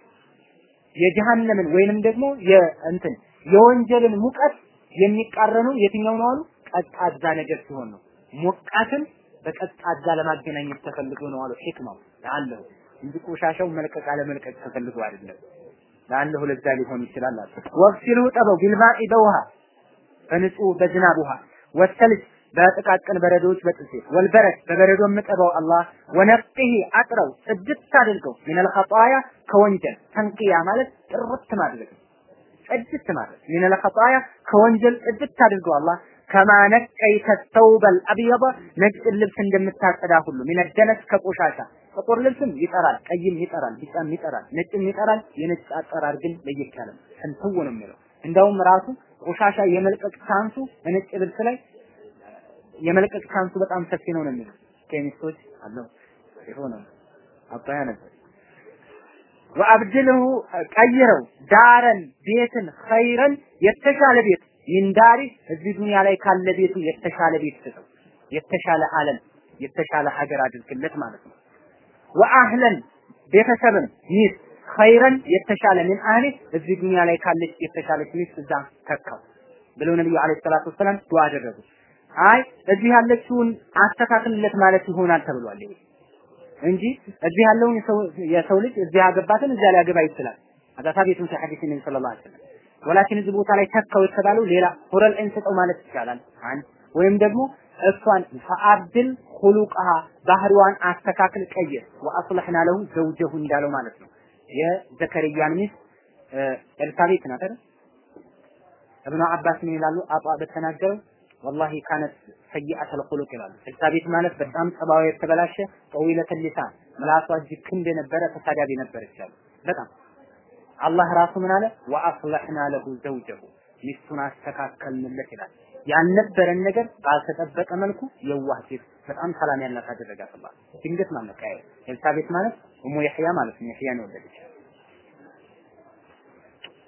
የጀሃነምን ወይንም ደግሞ የእንትን የወንጀልን ሙቀት የሚቃረኑ የትኛው ነው አሉ? ቀዝቃዛ ነገር ሲሆን ነው። ሞቃትን በቀዝቃዛ ለማገናኘት ተፈልጎ ነው አሉ። ሂክማው ለአለሁ እንጂ ቆሻሻው መልቀቅ አለመልቀቅ ተፈልጎ አይደለም። ለአለሁ ለዛ ሊሆን ይችላል አሉ። ወግሲልሁ ጠበው ቢልማኢ በውሃ በንጹህ በዝናብ ውሃ ወሰልጅ በጥቃቅን በረዶዎች በጥሴት ወልበረድ በበረዶ የምጠበው አላህ ወነፍህ አጥረው ጽድት አድርገው ሚነል ኸጣያ ከወንጀል ተንቅያ ማለት ጥርት ማድረግ ጽድት ማድረግ ሚነል ኸጣያ ከወንጀል ጽድት አድርገው አላህ ከማ ነቀይተ ተውበል አብየበ ነጭ ልብስ እንደምታጸዳ ሁሉ ሚነ ደነስ ከቆሻሻ ጥቁር ልብስም ይጠራል፣ ቀይም ይጠራል፣ ቢጫም ይጠራል፣ ነጭም ይጠራል። የነጭ አጠራር ግን ለየት ያለ ነው። ሰንተው ነው የሚለው። እንደውም ራሱ ቆሻሻ የመልቀቅ chance ኡ ነጭ ልብስ ላይ የመልቀቅ chance ኡ በጣም ሰፊ ነው ነው የሚለው። ኬሚስቶች አለው። የሆነ አባያ ነበር ወአብድልሁ ቀይረው ዳረን ቤትን ኸይረን የተሻለ ቤት ሚንዳሪ እዚህ ዱንያ ላይ ካለ ቤቱ የተሻለ ቤት ስጠው። የተሻለ ዓለም የተሻለ ሀገር አድርግለት ማለት ነው ወአህለን ቤተሰብን ሚስት ኸይረን የተሻለ ምን አህሊ እዚህ ዱንያ ላይ ካለች የተሻለች ሚስት እዛ ተካው ብለው ነብዩ አለይሂ ሰላቱ ወሰለም ዱዓ አደረጉ። አይ እዚህ ያለችውን አስተካክልለት ማለት ይሆናል ተብሏል እንጂ እዚህ ያለውን የሰው ልጅ እዚህ ያገባትን እዚያ ሊያገባ ይችላል። አዳታ ቤቱን ሐዲስ ነብዩ ሰለላሁ ዐለይሂ ወሰለም ወላኪን እዚህ ቦታ ላይ ተካው የተባለው ሌላ ሁረል እንስጠው ማለት ይቻላል አንድ ወይም ደግሞ እሷን ፈአብድል ሁሉቃሃ ባህሪዋን አስተካክል ቀይር ወአስለሕና ለሁ ዘውጀሁ እንዳለው ማለት ነው። የዘከርያን ሚስት ኤልሳቤት ናት አይደል? እብኑ አባስ ምን ይላሉ? አጧ በተናገረው ወላሂ ካነት ሰይአተል ኹሉቅ ይላሉ። ኤልሳቤት ማለት በጣም ጸባዩ የተበላሸ ጠዊለተል ሊሳን ምላሷ እጅግ ክንድ የነበረ ተሳዳቢ ነበረች አሉ። በጣም አላህ ራሱ ምን አለ? ወአስለሕና ለሁ ዘውጀሁ ሚስቱን አስተካከልንለት ይላል። ያልነበረን ነገር ባልተጠበቀ መልኩ የዋህ ሴት በጣም ሰላም ያላት አደረጋት አላህ። ድንገት ማመቃየር ኤልሳቤት ማለት ኡሙ የሕያ ማለት ነው። የሕያን የወለደች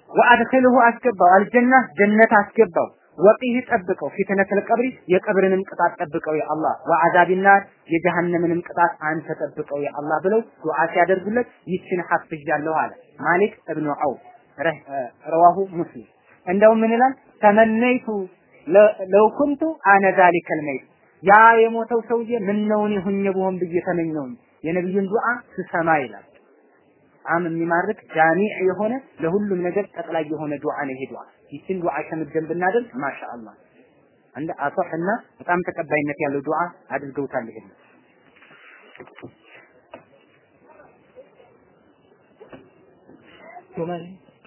ወአድኺልሁ አስገባው አልጀና ጀነት አስገባው። ወቂህ ጠብቀው ፊትነተል ቀብሪ የቀብርንም ቅጣት ጠብቀው ያ አላህ። ወአዛቢናር የጀሃነምንም ቅጣት አንተ ጠብቀው ያ ብለው ዱዓ ሲያደርጉለት ይችን ሐፍዣለሁ አለ ማሊክ እብኑ ዐውፍ ረዋሁ ሙስሊም። እንደውም ምን ይላል? ተመነይቱ ለው ኩንቱ መይት ያ የሞተው ሰውዬ ምን ነው እኔ ሁኜ ብሆን ብዬ ተመኘውኝ የነብዩን ዱዓ ስሰማ ይላል። በጣም የሚማርክ ጃሚዕ የሆነ ለሁሉም ነገር ጠቅላይ የሆነ ዱዓ ነው ይሄ ይችን ዱዓ ሸምደን ብናደርግ ማሻአላህ እንደ አሶሕና በጣም ተቀባይነት ያለው ዱዓ አድርገውታል ይሄን። ሶማሌ